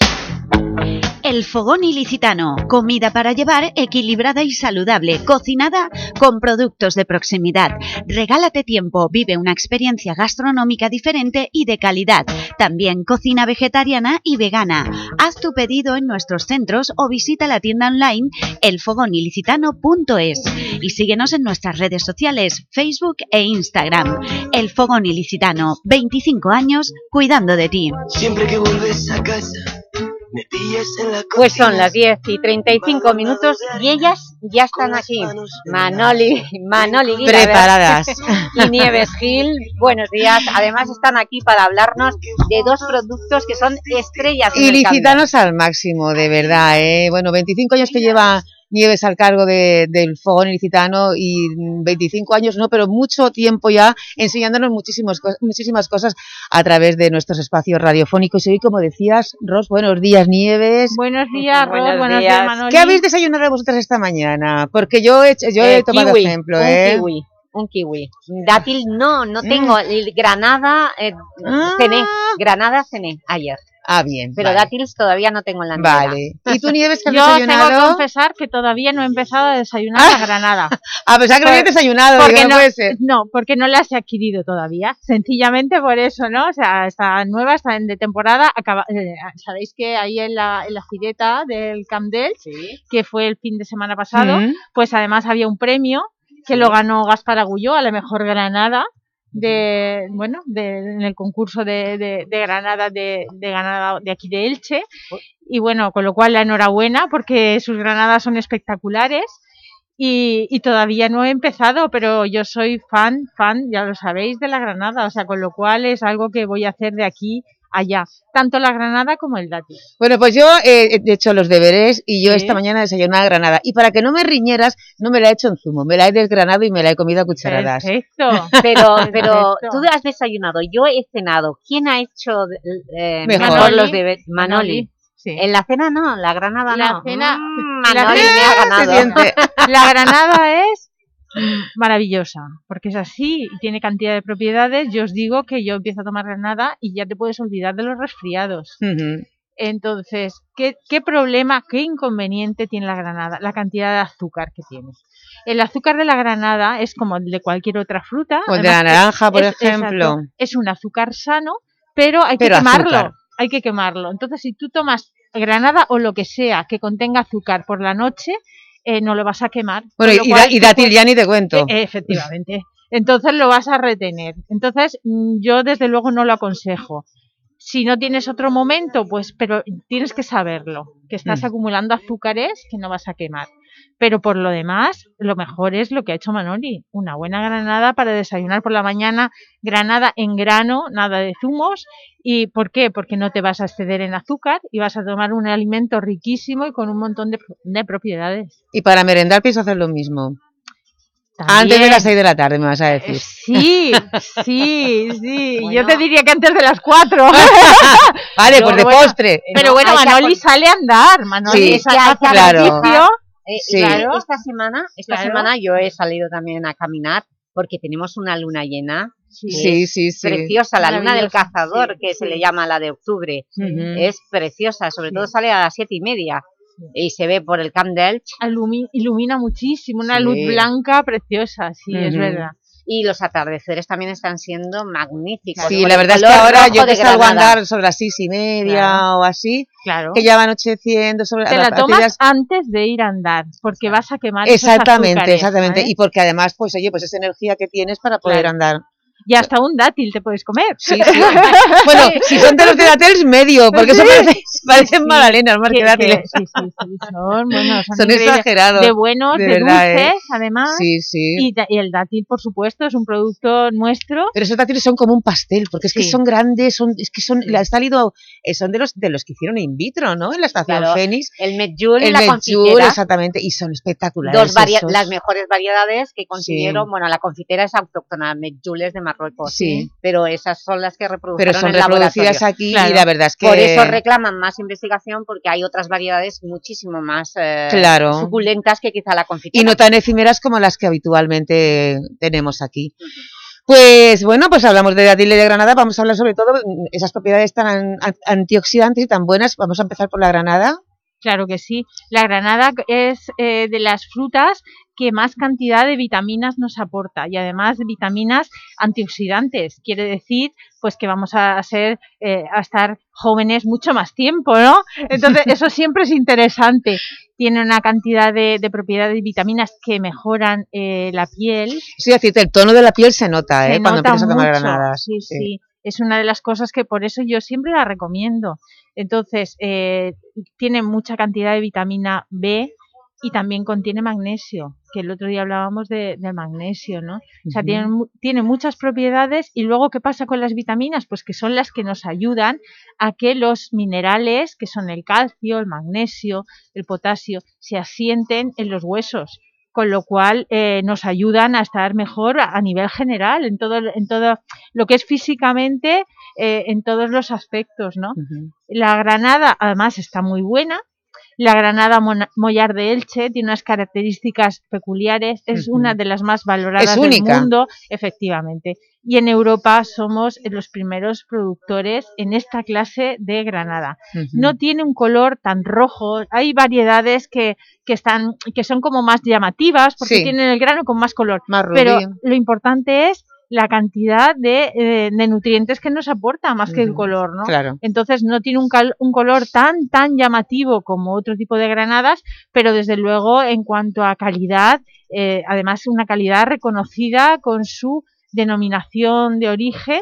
El Fogón Ilicitano, comida para llevar equilibrada y saludable, cocinada con productos de proximidad. Regálate tiempo, vive una experiencia gastronómica diferente y de calidad. También cocina vegetariana y vegana. Haz tu pedido en nuestros centros o visita la tienda online elfogonilicitano.es y síguenos en nuestras redes sociales, Facebook e Instagram. El Fogón Ilicitano, 25 años cuidando de ti. Siempre que vuelves a casa, Pues son las 10 y 35 minutos y ellas ya están aquí. Manoli, Manoli Preparadas. y Nieves Gil, buenos días. Además están aquí para hablarnos de dos productos que son estrellas. en el Ilicitanos al máximo, de verdad, ¿eh? Bueno, 25 años que lleva Nieves al cargo de- del fogón ilicitano y 25 años no, pero mucho tiempo ya enseñándonos muchísimos, cos- muchísimas cosas a través de nuestros espacios radiofónicos. Y hoy, como decías, Ros, buenos días, Nieves. Buenos días, Ros, buenos días, Manoli. ¿Qué habéis desayunado vosotras esta mañana? Porque yo he, hecho- yo he Eh, tomado kiwi, ejemplo, un ¿eh? kiwi, un kiwi. Dátil no, no tengo. Mm. El Granada eh, cené, Granada cené ayer. Ah, bien, Pero vale. dátiles todavía no tengo en la nevera. Vale. ¿Y tú, Nieves, qué has Yo tengo que desayunado? confesar que todavía no he empezado a desayunar la granada. A pesar que no habías Por- desayunado, porque digo, no no, puede ser. no, porque no las he adquirido todavía. Sencillamente por eso, ¿no? O sea, está nueva, está en de temporada. Acaba, eh, Sabéis que ahí en la, en la gireta del Camp Delch, que fue el fin de semana pasado, Mm. pues además había un premio que lo ganó Gaspar Agulló a la mejor granada de bueno de, en el concurso de, de, de Granada de, de Granada de aquí de Elche. Y bueno con lo cual la enhorabuena porque sus granadas son espectaculares. Y, y todavía no he empezado pero yo soy fan fan ya lo sabéis de la granada. O sea con lo cual es algo que voy a hacer de aquí allá tanto la granada como el dátil Bueno, pues yo eh, he hecho los deberes y yo Sí. esta mañana desayuné una granada. Y para que no me riñeras, no me la he hecho en zumo, me la he desgranado y me la he comido a cucharadas. perfecto Pero, pero Perfecto. tú has desayunado, yo he cenado. ¿Quién ha hecho eh, Mejor. mejor los Manoli. deberes? Manoli. Manoli, sí. En la cena no, la granada La no. cena- Mm, la Manoli cena me ha ganado. La granada es maravillosa, porque es así y tiene cantidad de propiedades. Yo os digo que yo empiezo a tomar granada y ya te puedes olvidar de los resfriados. Entonces, ¿qué, qué problema, qué inconveniente tiene la granada? La cantidad de azúcar que tiene. El azúcar de la granada es como el de cualquier otra fruta. O el de la naranja, por es- ejemplo. exacto, es un azúcar sano, pero hay Pero que quemarlo. azúcar. Hay que quemarlo. Entonces, si tú tomas granada o lo que sea que contenga azúcar por la noche, eh, no lo vas a quemar. Bueno, y, cual da- y dátil ya ni te cuento. eh, efectivamente. Entonces lo vas a retener. Entonces mm, yo desde luego no lo aconsejo. Si no tienes otro momento, pues, pero tienes que saberlo, que estás Mm. acumulando azúcares que no vas a quemar. Pero por lo demás, lo mejor es lo que ha hecho Manoli, una buena granada para desayunar por la mañana, granada en grano, nada de zumos. ¿Y por qué? Porque no te vas a exceder en azúcar y vas a tomar un alimento riquísimo y con un montón de, de propiedades. Y para merendar pienso hacer lo mismo. Antes de las 6 de la tarde me vas a decir. Sí, sí, sí. Yo te diría que antes de las 4. Vale, Pero pues de bueno, postre. Pero bueno, que Manoli sale a andar. Manoli Sí, hace que claro. Eh, Sí. claro, esta semana, esta Claro. semana yo he salido también a caminar porque tenemos una luna llena. Sí. Sí, sí. Preciosa, la luna del cazador, que se le llama la de octubre. Es preciosa, sobre todo sale a las siete y media y se ve por el Camp Delch Alumi- ilumina muchísimo, una luz blanca preciosa, sí, es verdad. Y los atardeceres también están siendo magníficos. Sí, la verdad es que ahora yo que salgo a andar sobre las seis y media Claro. o así, Claro. que ya va anocheciendo sobre Te la las- tomas aquellas- antes de ir a andar, porque vas a quemar Exactamente, azúcares, exactamente. ¿vale? Y porque además, pues oye, pues esa energía que tienes para poder Claro. andar. Y hasta un dátil te puedes comer. Sí, sí. Bueno, si son de los de Datels, medio, porque eso parece, parecen magdalenas más que dátiles. sí, sí, sí, son, bueno, son, Son increíbles. exagerados, De buenos, de de, verdad, ¿eh? dulces, además. Sí, sí. Y, el dátil, por supuesto, es un producto nuestro. Pero esos dátiles son como un pastel, porque es que son grandes, son, es que son, ha salido, eh, son de los, de los que hicieron in vitro, ¿no? En la estación Claro, Fénix. el medjool y la confitera. exactamente, y son espectaculares. Dos las mejores variedades que consiguieron, bueno, la confitera es autóctona, medjool es de Marruecos, Sí. pero esas son las que reprodujeron Pero son en reproducidas aquí y la verdad es que... Por eso reclaman más investigación porque hay otras variedades muchísimo más eh, Claro. suculentas que quizá la confitera. y no tan efímeras como las que habitualmente tenemos aquí. Pues bueno, pues hablamos de y de granada, vamos a hablar sobre todo mm, esas propiedades tan an- an- antioxidantes y tan buenas. Vamos a empezar por la granada. Claro que sí. La granada es eh, de las frutas que más cantidad de vitaminas nos aporta y además de vitaminas antioxidantes. Quiere decir pues que vamos a ser eh, a estar jóvenes mucho más tiempo, ¿no? Entonces eso siempre es interesante. Tiene una cantidad de, de propiedades y vitaminas que mejoran eh, la piel. Sí, decirte, el tono de la piel se nota, Se ¿eh? Cuando empiezas a tomar granadas. Sí, sí, Es una de las cosas que por eso yo siempre la recomiendo. Entonces, eh, tiene mucha cantidad de vitamina B y también contiene magnesio, que el otro día hablábamos de, magnesio, ¿no? O sea, tiene, tiene muchas propiedades y luego, ¿qué pasa con las vitaminas? Pues que son las que nos ayudan a que los minerales, que son el calcio, el magnesio, el potasio, se asienten en los huesos con lo cual eh, nos ayudan a estar mejor a, a nivel general, en todo, en todo lo que es físicamente, eh, en todos los aspectos, ¿no? La granada, además, está muy buena. La granada mollar de Elche tiene unas características peculiares, es una de las más valoradas del mundo, efectivamente. Y en Europa somos los primeros productores en esta clase de granada. No tiene un color tan rojo, hay variedades que, que, están, que son como más llamativas porque Sí. tienen el grano con más color. Más Pero lo importante es la cantidad de, eh, de nutrientes que nos aporta más que el color, ¿no? Claro. Entonces no tiene un, cal- un color tan tan llamativo como otro tipo de granadas, pero desde luego en cuanto a calidad, eh, además una calidad reconocida con su denominación de origen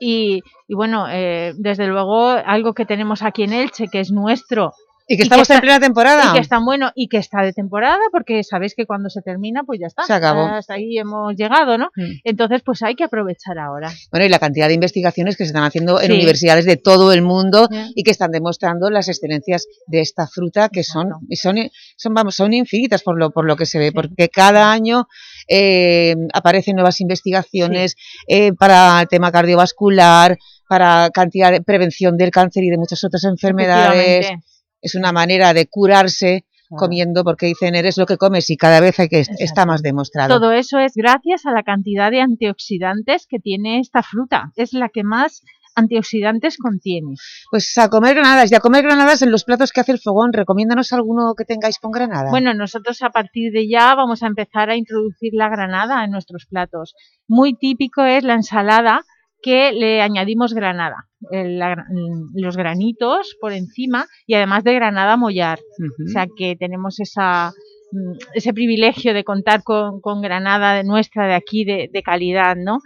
y, y bueno, eh, desde luego algo que tenemos aquí en Elche que es nuestro Y que estamos en plena temporada. y que está bueno y que está de temporada porque sabéis que cuando se termina pues ya está Se acabó. hasta ahí hemos llegado ¿no? Mm. entonces pues hay que aprovechar ahora Bueno, y la cantidad de investigaciones que se están haciendo en Sí. universidades de todo el mundo y que están demostrando las excelencias de esta fruta que son, y son, son, vamos, son infinitas por lo, por lo que se ve, porque cada año eh, aparecen nuevas investigaciones eh, para el tema cardiovascular, para cantidad de prevención del cáncer y de muchas otras enfermedades. Es una manera de curarse comiendo, porque dicen, eres lo que comes y cada vez hay que, está más demostrado. todo eso es gracias a la cantidad de antioxidantes que tiene esta fruta es la que más antioxidantes contiene Pues a comer granadas y a comer granadas en los platos que hace el fogón. Recomiéndanos alguno que tengáis con granada. Bueno, nosotros a partir de ya vamos a empezar a introducir la granada en nuestros platos. Muy típico es la ensalada que le añadimos granada, el- la gra- los granitos por encima y además de granada mollar. O sea que tenemos esa, mm, ese privilegio de contar con, con granada de nuestra de aquí de, de calidad, ¿no?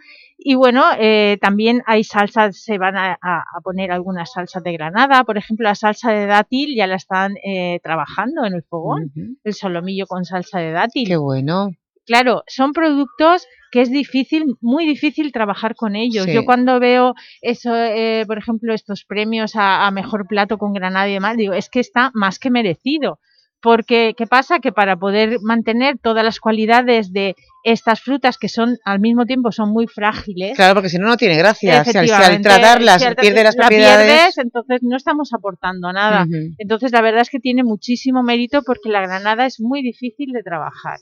Y bueno, eh, también hay salsas, se van a, a- a poner algunas salsas de granada, por ejemplo la salsa de dátil ya la están eh, trabajando en el fogón, el solomillo con salsa de dátil. Qué bueno. Claro, son productos que es difícil, muy difícil trabajar con ellos. Sí. Yo cuando veo eso, eh, por ejemplo, estos premios a, a mejor plato con granada y demás, digo, es que está más que merecido. Porque, ¿qué pasa? Que para poder mantener todas las cualidades de estas frutas que son, al mismo tiempo, son muy frágiles. Claro, porque si no, no tiene gracia. Si al, si al Efectivamente, tratarlas si al- pierde las la propiedades... pierdes, entonces no estamos aportando nada. Entonces la verdad es que tiene muchísimo mérito porque la granada es muy difícil de trabajar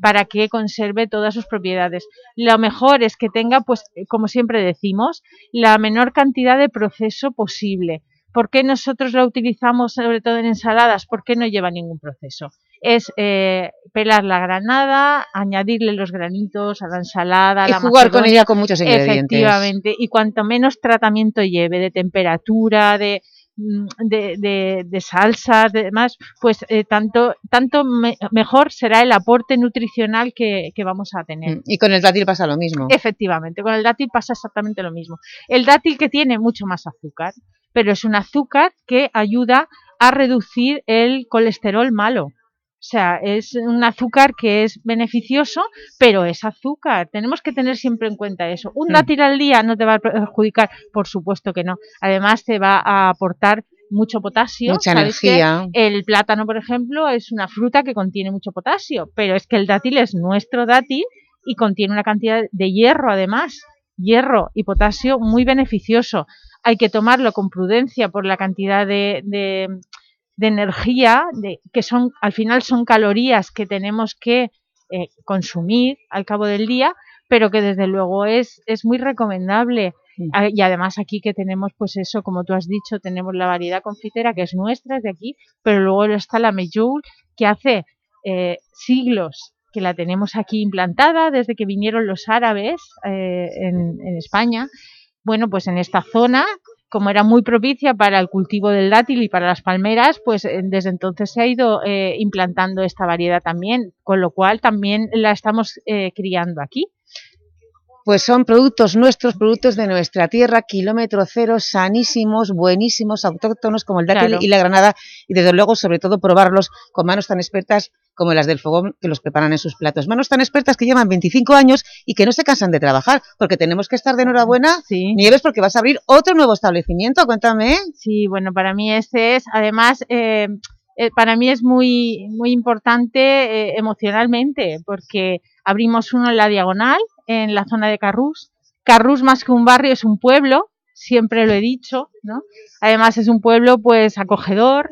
para que conserve todas sus propiedades. Lo mejor es que tenga, pues, como siempre decimos, la menor cantidad de proceso posible. ¿Por qué nosotros la utilizamos sobre todo en ensaladas? Porque no lleva ningún proceso. Es eh, pelar la granada, añadirle los granitos a la ensalada, Y la jugar con ella con muchos ingredientes. Efectivamente, y cuanto menos tratamiento lleve de temperatura, de, mm, de, de, de salsas, de demás, pues eh, tanto, tanto me- mejor será el aporte nutricional que, que vamos a tener. Y con el dátil pasa lo mismo. Efectivamente, con el dátil pasa exactamente lo mismo. El dátil que tiene mucho más azúcar, pero es un azúcar que ayuda a reducir el colesterol malo. O sea, es un azúcar que es beneficioso, pero es azúcar. Tenemos que tener siempre en cuenta eso. ¿Un Mm. dátil al día no te va a perjudicar? Por supuesto que no. Además, te va a aportar mucho potasio. Mucha ¿Sabéis que energía. El plátano, por ejemplo, es una fruta que contiene mucho potasio, pero es que el dátil es nuestro dátil y contiene una cantidad de hierro además, hierro y potasio muy beneficioso. Hay que tomarlo con prudencia por la cantidad de, de, de energía, de, que son al final son calorías que tenemos que eh, consumir al cabo del día, pero que desde luego es, es muy recomendable. Ah, Y además aquí que tenemos, pues eso, como tú has dicho, tenemos la variedad confitera que es nuestra, es de aquí, pero luego está la Mejul, que hace eh, siglos que la tenemos aquí implantada, desde que vinieron los árabes eh, en, España. Bueno, pues en esta zona, como era muy propicia para el cultivo del dátil y para las palmeras, pues eh, desde entonces se ha ido eh, implantando esta variedad también, con lo cual también la estamos criando aquí. Pues son productos nuestros, productos de nuestra tierra, kilómetro cero, sanísimos, buenísimos, autóctonos como el dátil Claro. y la granada y desde luego sobre todo probarlos con manos tan expertas como las del fogón que los preparan en sus platos. Manos tan expertas que llevan 25 años y que no se cansan de trabajar porque tenemos que estar de enhorabuena, Nieves, porque vas a abrir otro nuevo establecimiento, cuéntame. Sí, bueno, para mí este es, además, eh, eh, para mí es muy, muy importante eh, emocionalmente, porque abrimos uno en la Diagonal, en la zona de Carrús. Carrús, más que un barrio, es un pueblo, siempre lo he dicho, ¿no? Además es un pueblo, pues, acogedor,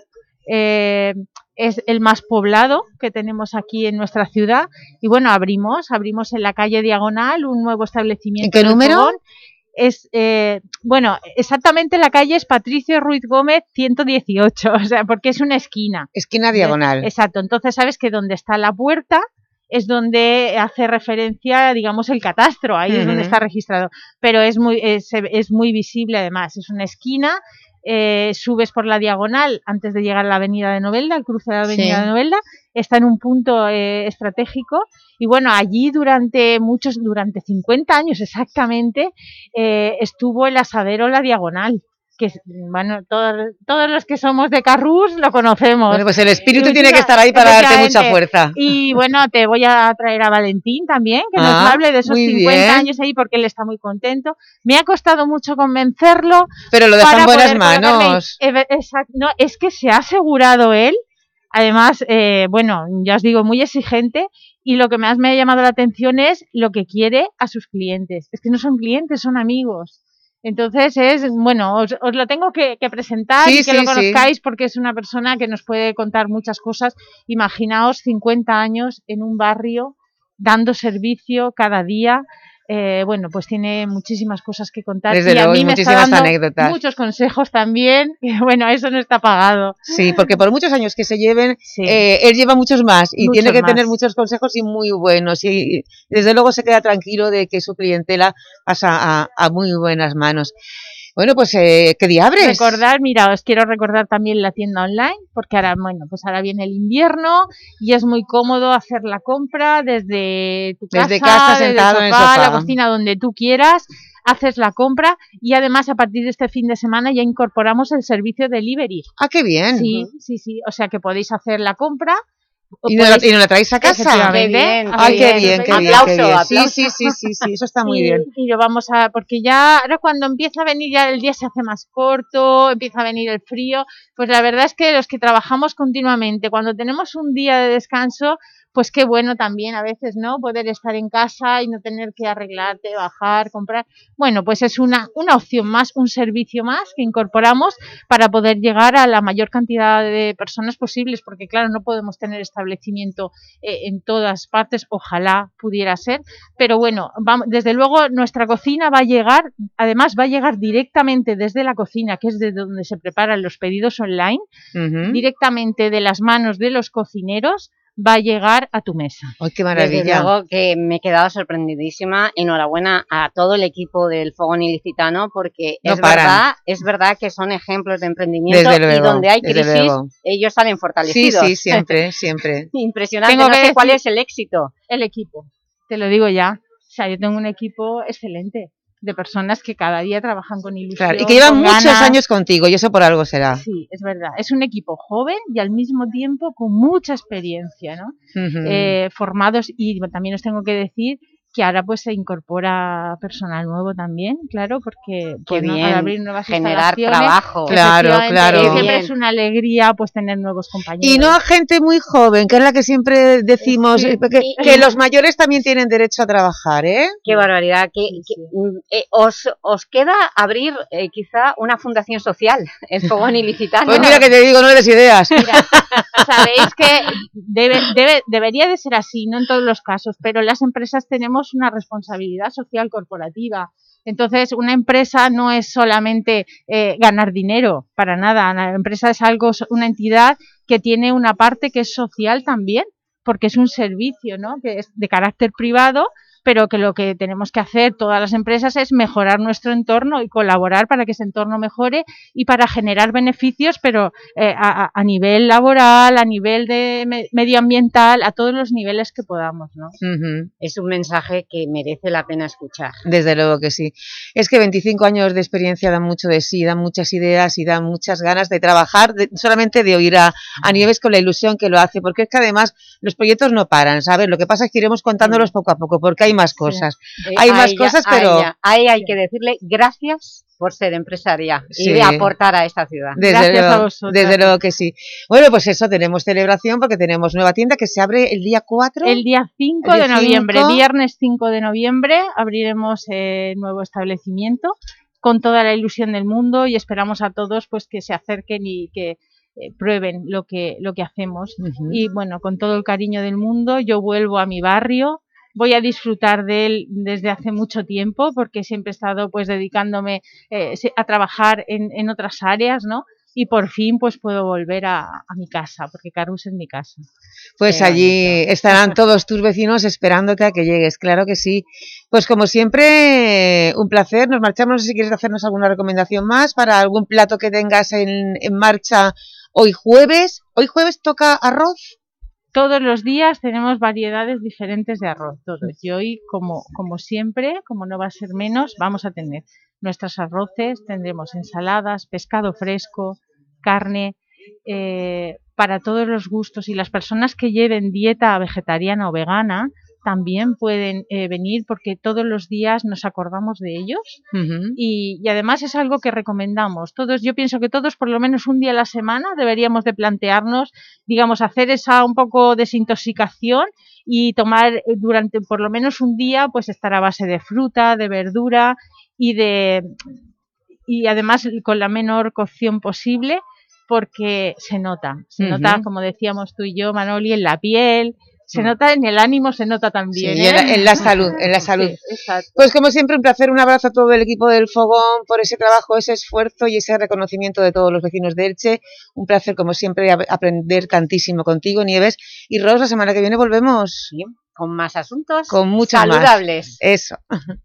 eh, es el más poblado que tenemos aquí en nuestra ciudad, y bueno, abrimos, abrimos en la calle Diagonal un nuevo establecimiento. ¿En qué número? fogón. es, eh, bueno, exactamente la calle es Patricio Ruiz Gómez 118, o sea, porque es una esquina. Esquina diagonal. Exacto, entonces sabes que donde está la puerta es donde hace referencia, digamos, el catastro, ahí es donde está registrado, pero es muy, es, es muy visible además, es una esquina, eh, subes por la diagonal antes de llegar a la avenida de Novelda, el cruce de la avenida Sí. de Novelda, está en un punto eh, estratégico y bueno, allí durante muchos, durante 50 años exactamente, eh, estuvo el asadero La Diagonal, que bueno, todos, todos los que somos de Carrús lo conocemos. Bueno, pues el espíritu tiene que estar ahí para darte mucha fuerza. Y bueno, te voy a traer a Valentín también, que nos Ah, hable de esos muy 50 bien. años ahí porque él está muy contento. Me ha costado mucho convencerlo. Pero lo deja en para buenas manos. Eh, exact- no, es que se ha asegurado él, además, eh, bueno, ya os digo, muy exigente, y lo que más me ha llamado la atención es lo que quiere a sus clientes. Es que no son clientes, son amigos. Entonces es, bueno, os, os lo tengo que, que presentar Sí, y que sí, lo sí. conozcáis porque es una persona que nos puede contar muchas cosas. Imaginaos 50 años en un barrio dando servicio cada día. Eh, bueno, pues tiene muchísimas cosas que contar Desde y a luego, mí y me está muchísimas dando anécdotas. muchos consejos también. que, bueno, eso no está pagado. Sí, porque por muchos años que se lleven, Sí. eh, él lleva muchos más y Muchos tiene que más. tener muchos consejos y muy buenos. Y, y desde luego se queda tranquilo de que su clientela pasa a, a muy buenas manos. Bueno, pues, eh, ¿qué día abres? Recordar, mira, os quiero recordar también la tienda online, porque ahora, bueno, pues ahora viene el invierno y es muy cómodo hacer la compra desde tu casa, Desde casa, sentado en el la cocina, donde tú quieras, haces la compra y además a partir de este fin de semana ya incorporamos el servicio delivery. Ah, qué bien. Sí, sí, sí, o sea que podéis hacer la compra. ¿Y nos la- podéis- y nos la traéis a casa? Qué bien, Ay, qué bien, qué bien, qué Aplauso, bien. Sí, aplauso. sí, sí, sí, sí, eso está muy Y- bien. Y lo vamos a, porque ya ahora cuando empieza a venir ya el día se hace más corto, empieza a venir el frío, pues la verdad es que los que trabajamos continuamente, cuando tenemos un día de descanso, pues qué bueno también a veces, ¿no? Poder estar en casa y no tener que arreglarte, bajar, comprar. Bueno, pues es una, una opción más, un servicio más que incorporamos para poder llegar a la mayor cantidad de personas posibles, porque claro, no podemos tener establecimiento eh, en todas partes, ojalá pudiera ser, pero bueno, vamos, desde luego nuestra cocina va a llegar, además va a llegar directamente desde la cocina, que es de donde se preparan los pedidos online, directamente de las manos de los cocineros, va a llegar a tu mesa. ¡Ay, qué Desde luego que me he quedado sorprendidísima. Enhorabuena a todo el equipo del Fogón Ilicitano porque No es, paran. verdad, es verdad que son ejemplos de emprendimiento Desde luego, y donde hay crisis luego. ellos salen Sí, fortalecidos. sí, siempre, siempre. Impresionante. Tengo no que sé cuál es el éxito. El equipo, te lo digo ya. O sea, yo tengo un equipo excelente de personas que cada día trabajan con ilusión, Claro, y que llevan muchos ganas. años contigo y eso por algo será. Sí, es verdad. Es un equipo joven y al mismo tiempo con mucha experiencia, ¿no? Eh, formados y también os tengo que decir que ahora pues se incorpora personal nuevo también, claro, porque pues, ¿no? al abrir nuevas generar trabajo. Claro, claro. Siempre Bien. es una alegría pues tener nuevos compañeros. Y no a gente muy joven, que es la que siempre decimos, eh, que, que los mayores también tienen derecho a trabajar, ¿eh? Qué barbaridad. Que, que, mm, eh, os, os queda abrir eh, quizá una fundación social, el Fogón Ilicitano. Pues mira que te digo, no le des ideas. Sabéis que debe, debe- debería de ser así, no en todos los casos, pero las empresas tenemos una responsabilidad social corporativa. Entonces, una empresa no es solamente eh, ganar dinero, para nada. La empresa es algo, una entidad que tiene una parte que es social también, porque es un servicio, ¿no? Que es de carácter privado, pero que lo que tenemos que hacer todas las empresas es mejorar nuestro entorno y colaborar para que ese entorno mejore y para generar beneficios, pero eh, a, nivel laboral, a nivel de me- medioambiental, a todos los niveles que podamos, ¿no? Es un mensaje que merece la pena escuchar. Desde luego que sí. Es que 25 años de experiencia dan mucho de sí, dan muchas ideas y dan muchas ganas de trabajar, de- solamente de oír a, a Nieves con la ilusión que lo hace, porque es que además los proyectos no paran, ¿sabes? Lo que pasa es que iremos contándolos poco a poco, porque hay más cosas. Eh, Hay a más ella- cosas, a pero... ella- a ella hay que decirle gracias por ser empresaria y de aportar a esta ciudad. Desde luego, Desde luego que sí. Bueno, pues eso, tenemos celebración porque tenemos nueva tienda que se abre el día 4. El día 5 El de noviembre, 5. viernes 5 de noviembre, abriremos eh, nuevo establecimiento con toda la ilusión del mundo y esperamos a todos pues que se acerquen y que eh, prueben lo que, lo que hacemos. Y bueno, con todo el cariño del mundo, yo vuelvo a mi barrio, voy a disfrutar de él desde hace mucho tiempo porque siempre he estado pues dedicándome eh, a trabajar en, en otras áreas, ¿no? Y por fin pues puedo volver a, a mi casa, porque Carus es mi casa. Pues allí estarán todos tus vecinos esperándote a que llegues, claro que sí. Pues como siempre, un placer, nos marchamos, no sé si quieres hacernos alguna recomendación más para algún plato que tengas en, en marcha hoy jueves. ¿Hoy jueves toca arroz? Todos los días tenemos variedades diferentes de arroz. Y hoy, como, como siempre, como no va a ser menos, vamos a tener nuestros arroces, tendremos ensaladas, pescado fresco, carne, eh, para todos los gustos. Y las personas que lleven dieta vegetariana o vegana también pueden eh, venir porque todos los días nos acordamos de ellos. Y, y además es algo que recomendamos. Todos, yo pienso que todos por lo menos un día a la semana deberíamos de plantearnos, digamos, hacer esa un poco desintoxicación y tomar eh, durante por lo menos un día, pues estar a base de fruta, de verdura y de y además con la menor cocción posible porque se nota, se nota como decíamos tú y yo, Manoli, en la piel, se Mm. nota en el ánimo, se nota también. Sí, y en, la, ¿eh? en la salud, en la salud. Sí, exacto. Pues como siempre, un placer, un abrazo a todo el equipo del Fogón por ese trabajo, ese esfuerzo y ese reconocimiento de todos los vecinos de Elche. Un placer, como siempre, ap- aprender tantísimo contigo, Nieves. Y Ros, la semana que viene volvemos. Con más asuntos Con mucho más. saludables. Eso.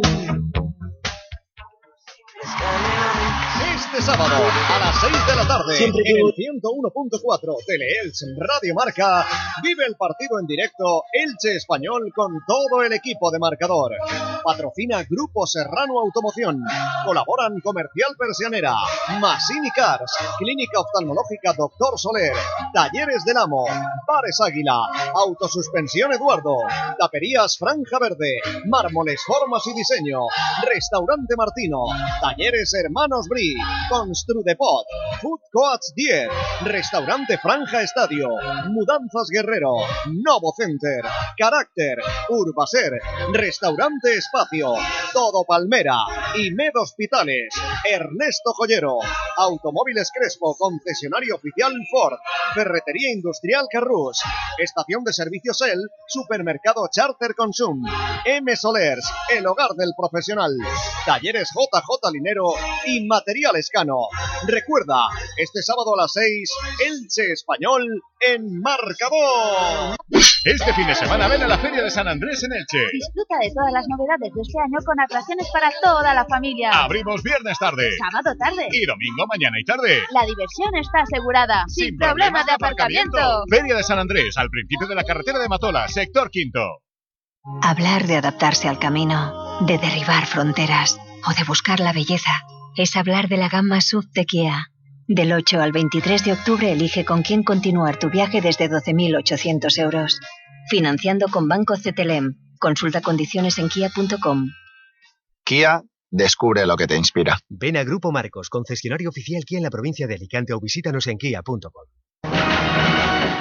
Sábado a las 6 de la tarde Siempre en el 101.4 Teleelch Radio Marca vive el partido en directo Elche Español con todo el equipo de marcador. Patrocina Grupo Serrano Automoción. Colaboran Comercial Persianera, Masini Cars, Clínica Oftalmológica Doctor Soler, Talleres del Amo, Bares Águila, Autosuspensión Eduardo, Taperías Franja Verde, Mármoles Formas y Diseño, Restaurante Martino, Talleres Hermanos Bri, Construdepot, Food Coats 10, Restaurante Franja Estadio, Mudanzas Guerrero, Novo Center, Carácter, Urbaser, Restaurante Espacio, Todo Palmera, y Med Hospitales. Ernesto Joyero. Automóviles Crespo, concesionario oficial Ford. Ferretería Industrial Carrus. Estación de servicios El, Supermercado Charter Consum. M Solers, el hogar del profesional. Talleres JJ Linero y Material Recuerda, este sábado a las 6, Elche Español en Marcador. Este fin de semana ven a la Feria de San Andrés en Elche. Disfruta de todas las novedades de este año con atracciones para toda la familia. Abrimos viernes tarde. Sábado tarde. Y domingo mañana y tarde. La diversión está asegurada. Sin, problemas de aparcamiento. Feria de San Andrés, al principio de la carretera de Matola, sector quinto. Hablar de adaptarse al camino, de derribar fronteras o de buscar la belleza es hablar de la gama SUV de Kia. Del 8 al 23 de octubre elige con quién continuar tu viaje desde 12.800 euros. Financiando con Banco CTLM. Consulta condiciones en kia.com. Kia, descubre lo que te inspira. Ven a Grupo Marcos, concesionario oficial Kia en la provincia de Alicante o visítanos en kia.com.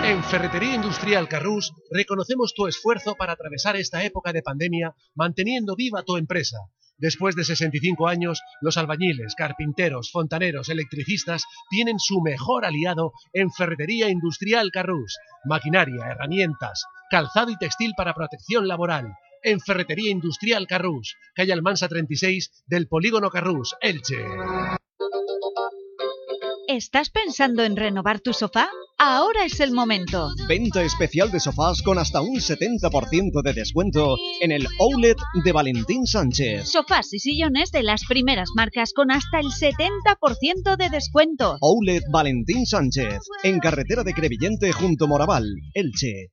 En Ferretería Industrial Carrús reconocemos tu esfuerzo para atravesar esta época de pandemia manteniendo viva tu empresa. Después de 65 años, los albañiles, carpinteros, fontaneros, electricistas tienen su mejor aliado en Ferretería Industrial Carrús. Maquinaria, herramientas, calzado y textil para protección laboral. En Ferretería Industrial Carrús, calle Almansa 36 del Polígono Carrús, Elche. ¿Estás pensando en renovar tu sofá? Ahora es el momento. Venta especial de sofás con hasta un 70% de descuento en el Outlet de Valentín Sánchez. Sofás y sillones de las primeras marcas con hasta el 70% de descuento. Outlet Valentín Sánchez, en carretera de Crevillente junto Moraval, Elche.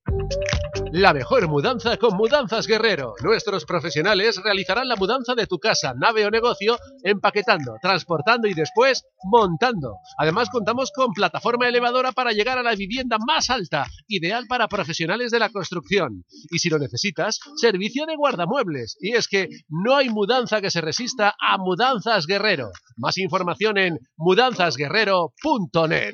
La mejor mudanza con Mudanzas Guerrero. Nuestros profesionales realizarán la mudanza de tu casa, nave o negocio, empaquetando, transportando y después montando. Además contamos con plataforma elevadora para llegar la vivienda más alta, ideal para profesionales de la construcción. Y si lo necesitas, servicio de guardamuebles. Y es que no hay mudanza que se resista a Mudanzas Guerrero. Más información en mudanzasguerrero.net.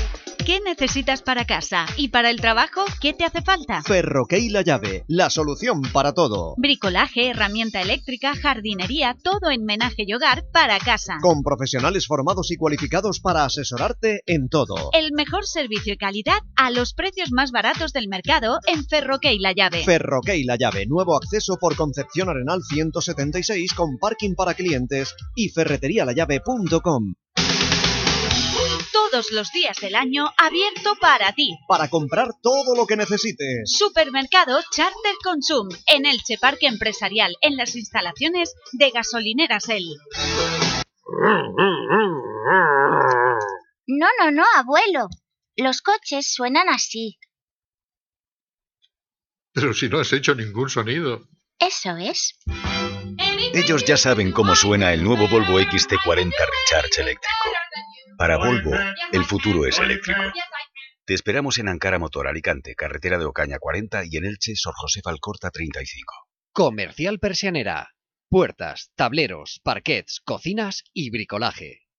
¿Qué necesitas para casa? ¿Y para el trabajo? ¿Qué te hace falta? Ferroquey La Llave, la solución para todo. Bricolaje, herramienta eléctrica, jardinería, todo en menaje y hogar para casa. Con profesionales formados y cualificados para asesorarte en todo. El mejor servicio y calidad a los precios más baratos del mercado en Ferroquey La Llave. Ferroquey La Llave, nuevo acceso por Concepción Arenal 176 con parking para clientes y ferreterialallave.com. Todos los días del año abierto para ti. Para comprar todo lo que necesites. Supermercado Charter Consum en Elche Parque Empresarial en las instalaciones de gasolineras El. No, no, no, abuelo. Los coches suenan así. Pero si no has hecho ningún sonido. Eso es. Ellos ya saben cómo suena el nuevo Volvo XT40 Recharge eléctrico. Para Volvo, el futuro es eléctrico. Te esperamos en Ankara Motor Alicante, carretera de Ocaña 40 y en Elche, Sor José Alcorta 35. Comercial Persianera. Puertas, tableros, parquets, cocinas y bricolaje.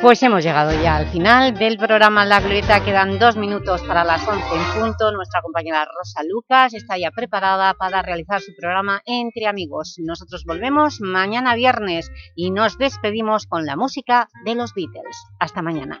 Pues hemos llegado ya al final del programa La Glorieta, quedan dos minutos para las 11 en punto. Nuestra compañera Rosa Lucas está ya preparada para realizar su programa Entre Amigos. Nosotros volvemos mañana viernes y nos despedimos con la música de los Beatles. Hasta mañana.